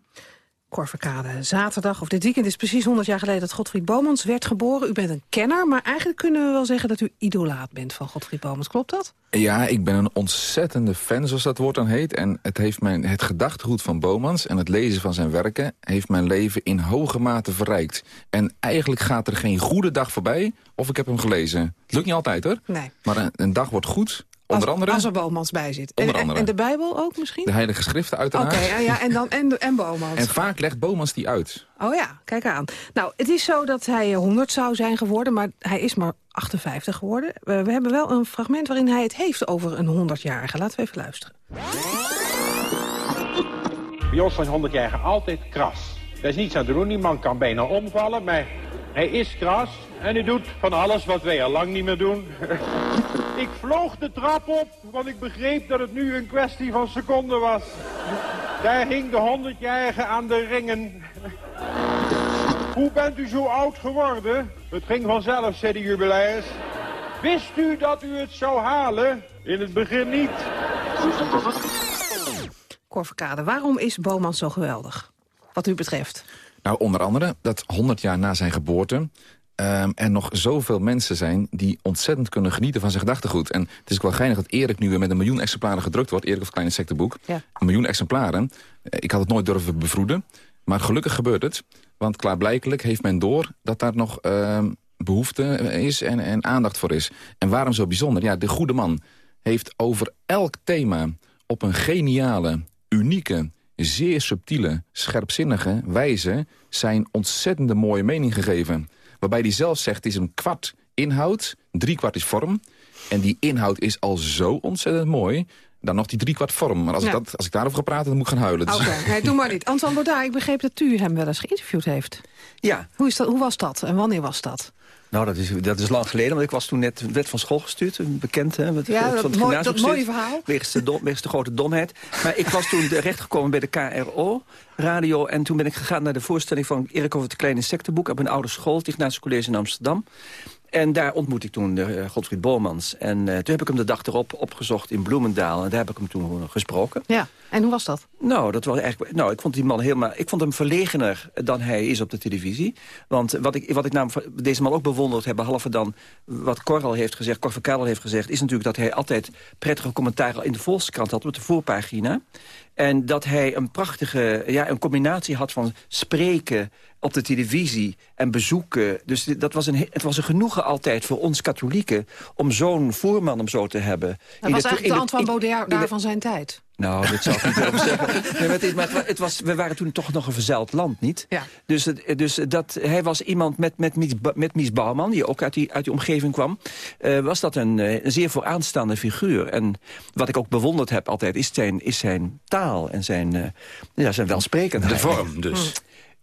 Korverkade, zaterdag of dit weekend is precies 100 jaar geleden dat Godfried Bomans werd geboren. U bent een kenner, maar eigenlijk kunnen we wel zeggen dat u idolaat bent van Godfried Bomans. Klopt dat? Ja, ik ben een ontzettende fan, zoals dat woord dan heet. En het, heeft mijn, het gedachtegoed van Bomans en het lezen van zijn werken... heeft mijn leven in hoge mate verrijkt. En eigenlijk gaat er geen goede dag voorbij of ik heb hem gelezen. Het lukt niet altijd, hoor. Nee. Maar een, een dag wordt goed, onder andere... Als er Bomans bij zit. En, Onder en- andere. en de Bijbel ook misschien? De heilige schriften Oké, uiteraard. ja, ja, en dan en, en Bomans. En vaak legt Bomans die uit. Oh ja, kijk aan. Nou, het is zo dat hij eh, 100 zou zijn geworden, maar hij is maar 58 geworden. Eh, we hebben wel een fragment waarin hij het heeft over een 100-jarige. Laten we even luisteren. Bij ons zijn 100-jarigen altijd kras. Er is niets aan te doen, die man kan bijna omvallen, maar hij is kras en hij doet van alles wat wij al lang niet meer doen. ik vloog de trap op, want ik begreep dat het nu een kwestie van seconden was. Daar hing de 100-jarige aan de ringen. Hoe bent u zo oud geworden? Het ging vanzelf, zei de jubileus. Wist u dat u het zou halen? In het begin niet. Korverkade, waarom is Bomans zo geweldig? Wat u betreft. Nou, onder andere dat 100 jaar na zijn geboorte... ehm, er nog zoveel mensen zijn die ontzettend kunnen genieten van zijn gedachtegoed. En het is ook wel geinig dat Erik nu weer met een miljoen exemplaren gedrukt wordt. Erik of het Kleine Sectenboek. Ja. Een miljoen exemplaren. Eh, Ik had het nooit durven bevroeden. Maar gelukkig gebeurt het. Want klaarblijkelijk heeft men door dat daar nog ehm, behoefte is en, en aandacht voor is. En waarom zo bijzonder? Ja, de goede man heeft over elk thema op een geniale, unieke, zeer subtiele, scherpzinnige wijze zijn ontzettende mooie mening gegeven. Waarbij hij zelf zegt, het is een kwart inhoud, drie kwart is vorm. En die inhoud is al zo ontzettend mooi, dan nog die drie kwart vorm. Maar als, Ja. ik, dat, als ik daarover ga praten, dan moet ik gaan huilen. Oké, Dus- nee, doe maar niet. Antoine Baudard, ik begreep dat u hem wel eens geïnterviewd heeft. Ja. Hoe, is dat, hoe was dat en wanneer was dat? Nou, dat is, dat is lang geleden, want ik was toen net werd van school gestuurd. een Bekend, hè? Met, Ja, van dat het mooi- dat mooie verhaal. Wegens de, dom, wegens de grote domheid. Maar ik was toen terechtgekomen bij de KRO, radio. En toen ben ik gegaan naar de voorstelling van Erik over het Kleine Insectenboek... op een oude school, het Ignatius College in Amsterdam. En daar ontmoette ik toen uh, Godfried Bomans. En uh, toen heb ik hem de dag erop opgezocht in Bloemendaal. En daar heb ik hem toen gesproken. Ja, en hoe was dat? Nou, dat was eigenlijk, nou, ik vond die man helemaal. Ik vond hem verlegener dan hij is op de televisie. Want wat ik, wat ik namelijk van deze man ook bewonderd heb, behalve dan wat Cor al heeft gezegd, Cor Verkadel heeft gezegd, is natuurlijk dat hij altijd prettige commentaren in de Volkskrant had op de voorpagina. En dat hij een prachtige ja, een combinatie had van spreken op de televisie en bezoeken. Dus dat was een, het was een genoegen altijd voor ons katholieken... om zo'n voerman om zo te hebben. Dat was de- eigenlijk in de Antoine de- daar van zijn tijd. Nou, dat zou ik niet durven zeggen. Nee, maar het, maar was, we waren toen toch nog een verzeild land, niet? Ja. Dus, het- dus dat, hij was iemand met, met, Mies, met Mies Bouwman, die ook uit die, uit die omgeving kwam. eh, was dat een, eh, een zeer vooraanstaande figuur. En wat ik ook bewonderd heb altijd, is zijn, is zijn taal en zijn, eh, ja, zijn welsprekendheid. De vorm dus.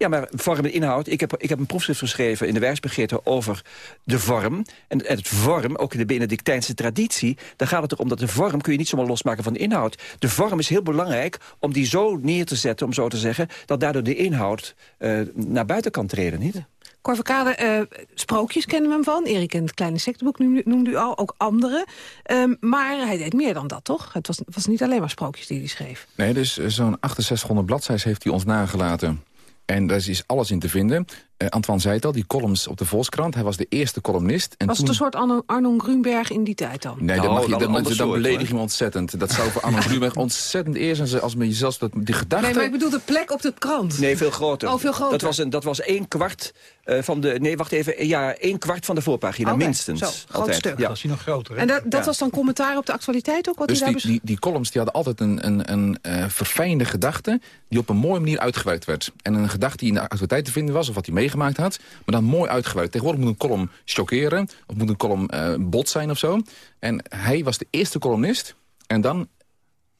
Ja, maar vorm en inhoud. Ik heb, ik heb een proefschrift geschreven in de wijsbegeerte over de vorm. En, en het vorm, ook in de Benedictijnse traditie... daar gaat het erom dat de vorm kun je niet zomaar losmaken van de inhoud. De vorm is heel belangrijk om die zo neer te zetten, om zo te zeggen... dat daardoor de inhoud eh, naar buiten kan treden, niet? Cor Verkade, eh, sprookjes kennen we hem van. Erik in het Kleine Sectenboek noemde, u al, ook andere. Ehm, maar hij deed meer dan dat, toch? Het was, was niet alleen maar sprookjes die hij schreef. Nee, dus eh, zo'n 6800 bladzijden heeft hij ons nagelaten. En daar is alles in te vinden. Eh, Antoine zei het al, die columns op de Volkskrant. Hij was de eerste columnist. En Was het toen... een soort Arno, Arno Grunberg in die tijd dan? Nee, dat Nou, mag je, dan dat, beledig je me ontzettend. Dat zou voor Anno Grunberg ontzettend eer zijn als men jezelf dat, die gedachte... Nee, maar ik bedoel de plek op de krant. Nee, veel groter. Oh, veel groter. Dat was, een, dat was één kwart eh, van de... Nee, wacht even. Ja, één kwart van de voorpagina, minstens. zo, groot altijd. stuk. Ja. Dat is nog groter, hè? En dat, dat Ja. was dan commentaar op de actualiteit ook? Wat Dus daar die, bes- die, die columns die hadden altijd een, een, een eh, verfijnde gedachte... die op een mooie manier uitgewerkt werd. En een gedachte die in de actualiteit te vinden was... of wat hij meegemaakt had, maar dan mooi uitgewerkt. Tegenwoordig moet een column chockeren... of moet een column eh, bot zijn of zo. En hij was de eerste columnist... en dan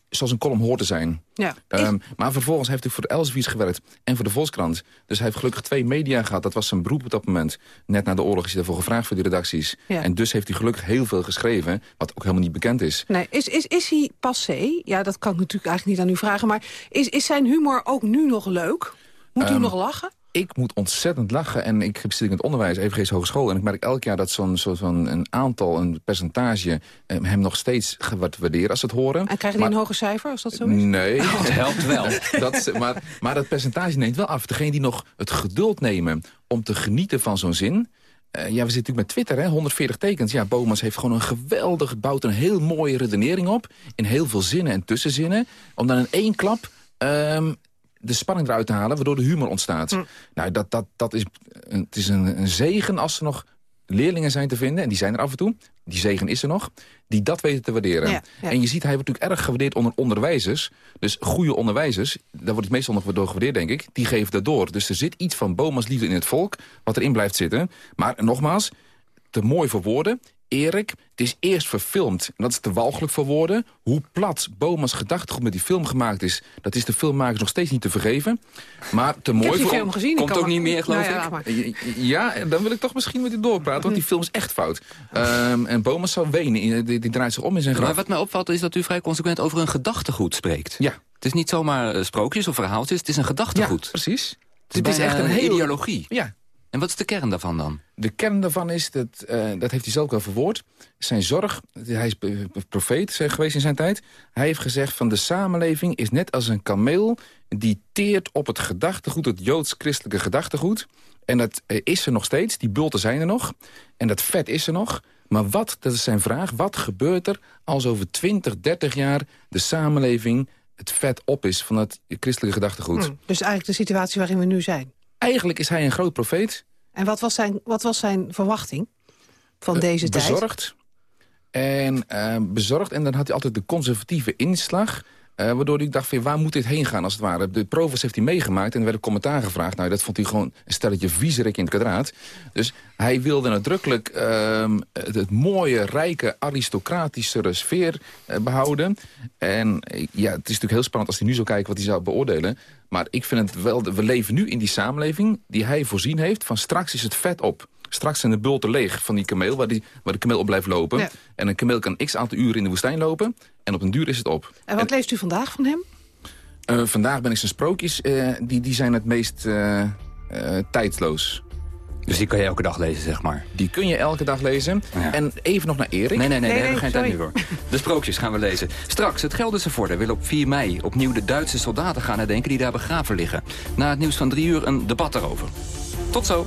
zoals een column hoort te zijn. Ja. Ehm, maar vervolgens heeft hij voor de Elsevier gewerkt en voor de Volkskrant. Dus hij heeft gelukkig twee media gehad. Dat was zijn beroep op dat moment. Net na de oorlog is hij daarvoor gevraagd voor die redacties. Ja. En dus heeft hij gelukkig heel veel geschreven... wat ook helemaal niet bekend is. Nee, is, is, is hij passé? Ja, dat kan ik natuurlijk eigenlijk niet aan u vragen. Maar is, is zijn humor ook nu nog leuk? Moet u Ehm, nog lachen? Ik moet ontzettend lachen. En ik zit in het onderwijs, EVG's Hogeschool. En ik merk elk jaar dat zo'n zo, een aantal, een percentage... eh, hem nog steeds waarderen als ze het horen. En krijgt hij een hoger cijfer als dat zo is? Nee. Het helpt wel. dat, is- maar, maar dat percentage neemt wel af. Degene die nog het geduld nemen om te genieten van zo'n zin... eh, ja, we zitten natuurlijk met Twitter, hè, 140 tekens. Ja, Bomas heeft gewoon een geweldig, bouwt een heel mooie redenering op... in heel veel zinnen en tussenzinnen... om dan in één klap ehm, de spanning eruit te halen... waardoor de humor ontstaat. Hm. Nou, dat, dat, dat is, een- het is een, een zegen als er nog leerlingen zijn te vinden... en die zijn er af en toe, die zegen is er nog... die dat weten te waarderen. Ja, ja. En je ziet, hij wordt natuurlijk erg gewaardeerd onder onderwijzers. Dus goede onderwijzers, daar wordt het meestal nog door gewaardeerd, denk ik... die geven dat door. Dus er zit iets van Boma's liefde in het volk... wat erin blijft zitten. Maar nogmaals, te mooi voor woorden... Erik, het is eerst verfilmd. En dat is te walgelijk voor woorden. Hoe plat Boma's gedachtegoed met die film gemaakt is... dat is de filmmakers nog steeds niet te vergeven. Maar te mooi die voor... film gezien, ik Komt ook maar- niet meer, geloof Nou ja, ik. maar. Ja, en dan wil ik toch misschien met u doorpraten, want die film is echt fout. Ehm, en Bomas zou wenen, die, die draait zich om in zijn graf. Maar wat mij opvalt is dat u vrij consequent over een gedachtegoed spreekt. Ja. Het is niet zomaar eh, sprookjes of verhaaltjes, het is een gedachtegoed. Ja, precies. Het is, echt een, ideologie. Ja. En wat is de kern daarvan dan? De kern daarvan is, dat, eh, dat heeft hij zelf wel verwoord... zijn zorg, hij is profeet eh, geweest in zijn tijd... hij heeft gezegd van de samenleving is net als een kameel... die teert op het gedachtegoed, het joods-christelijke gedachtegoed... en dat eh, is er nog steeds, die bulten zijn er nog... en dat vet is er nog... Maar wat, dat is zijn vraag, wat gebeurt er als over 20, 30 jaar... de samenleving het vet op is van het christelijke gedachtegoed? Hm, Dus eigenlijk de situatie waarin we nu zijn. Eigenlijk is hij een groot profeet. En wat was zijn, wat was zijn verwachting van deze tijd? Eh, bezorgd. En eh, bezorgd. En dan had hij altijd de conservatieve inslag. Eh, waardoor hij dacht, van, waar moet dit heen gaan als het ware? De provost heeft hij meegemaakt en er werd commentaar gevraagd. Nou, dat vond hij gewoon een stelletje viezerik in het kwadraat. Dus hij wilde nadrukkelijk ehm, het, het mooie, rijke, aristocratische sfeer eh, behouden. En eh, ja, het is natuurlijk heel spannend als hij nu zou kijken wat hij zou beoordelen. Maar ik vind het wel, we leven nu in die samenleving die hij voorzien heeft van straks is het vet op. Straks zijn de bulten leeg van die kameel, waar, die, waar de kameel op blijft lopen. Ja. En een kameel kan x aantal uren in de woestijn lopen. En op een duur is het op. En wat leest u vandaag van hem? Eh, vandaag ben ik zijn sprookjes, eh, die, die zijn het meest eh, eh, tijdloos. Dus die kan je elke dag lezen, zeg maar. Die kun je elke dag lezen. En even nog naar Erik. Nee, nee, nee, Nee, daar hebben we nee, geen tijd meer voor. De sprookjes gaan we lezen. Straks, het Gelderse Vorden wil op 4 mei opnieuw de Duitse soldaten gaan herdenken die daar begraven liggen. Na het nieuws van drie uur een debat daarover. Tot zo.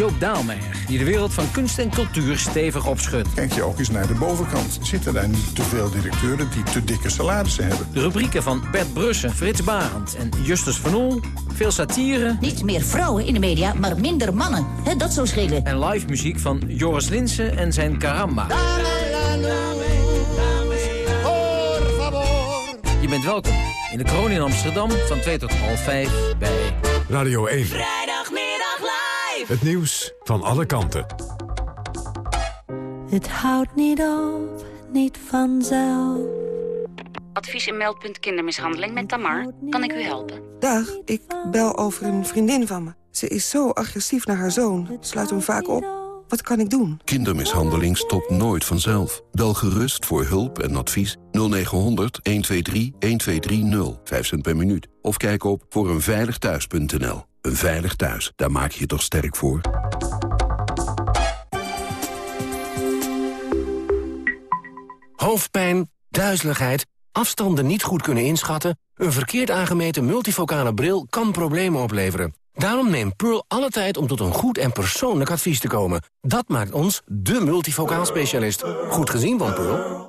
Joop Daalmeijer, die de wereld van kunst en cultuur stevig opschudt. Kijk je ook eens naar de bovenkant. Zitten daar niet te veel directeuren die te dikke salarissen hebben? De rubrieken van Bert Brussen, Frits Barend en Justus van Oel. Veel satire. Niet meer vrouwen in de media, maar minder mannen. Hè, dat zou schelen. En live muziek van Joris Linsen en zijn Caramba. Je bent welkom in de kroon in Amsterdam van 2 tot half 5 bij Radio 1. Het nieuws van alle kanten. Het houdt niet op, niet vanzelf. Advies en meldpunt kindermishandeling met Tamar. Kan ik u helpen? Dag, ik bel over een vriendin van me. Ze is zo agressief naar haar zoon, sluit hem vaak op. Wat kan ik doen? Kindermishandeling stopt nooit vanzelf. Bel gerust voor hulp en advies 0900 123 1230. 5 cent per minuut. Of kijk op voor eenveiligthuis.nl. Een veilig thuis, daar maak je je toch sterk voor? Hoofdpijn, duizeligheid, afstanden niet goed kunnen inschatten... een verkeerd aangemeten multifocale bril kan problemen opleveren. Daarom neemt Pearl alle tijd om tot een goed en persoonlijk advies te komen. Dat maakt ons de multifocaal specialist. Goed gezien van Pearl.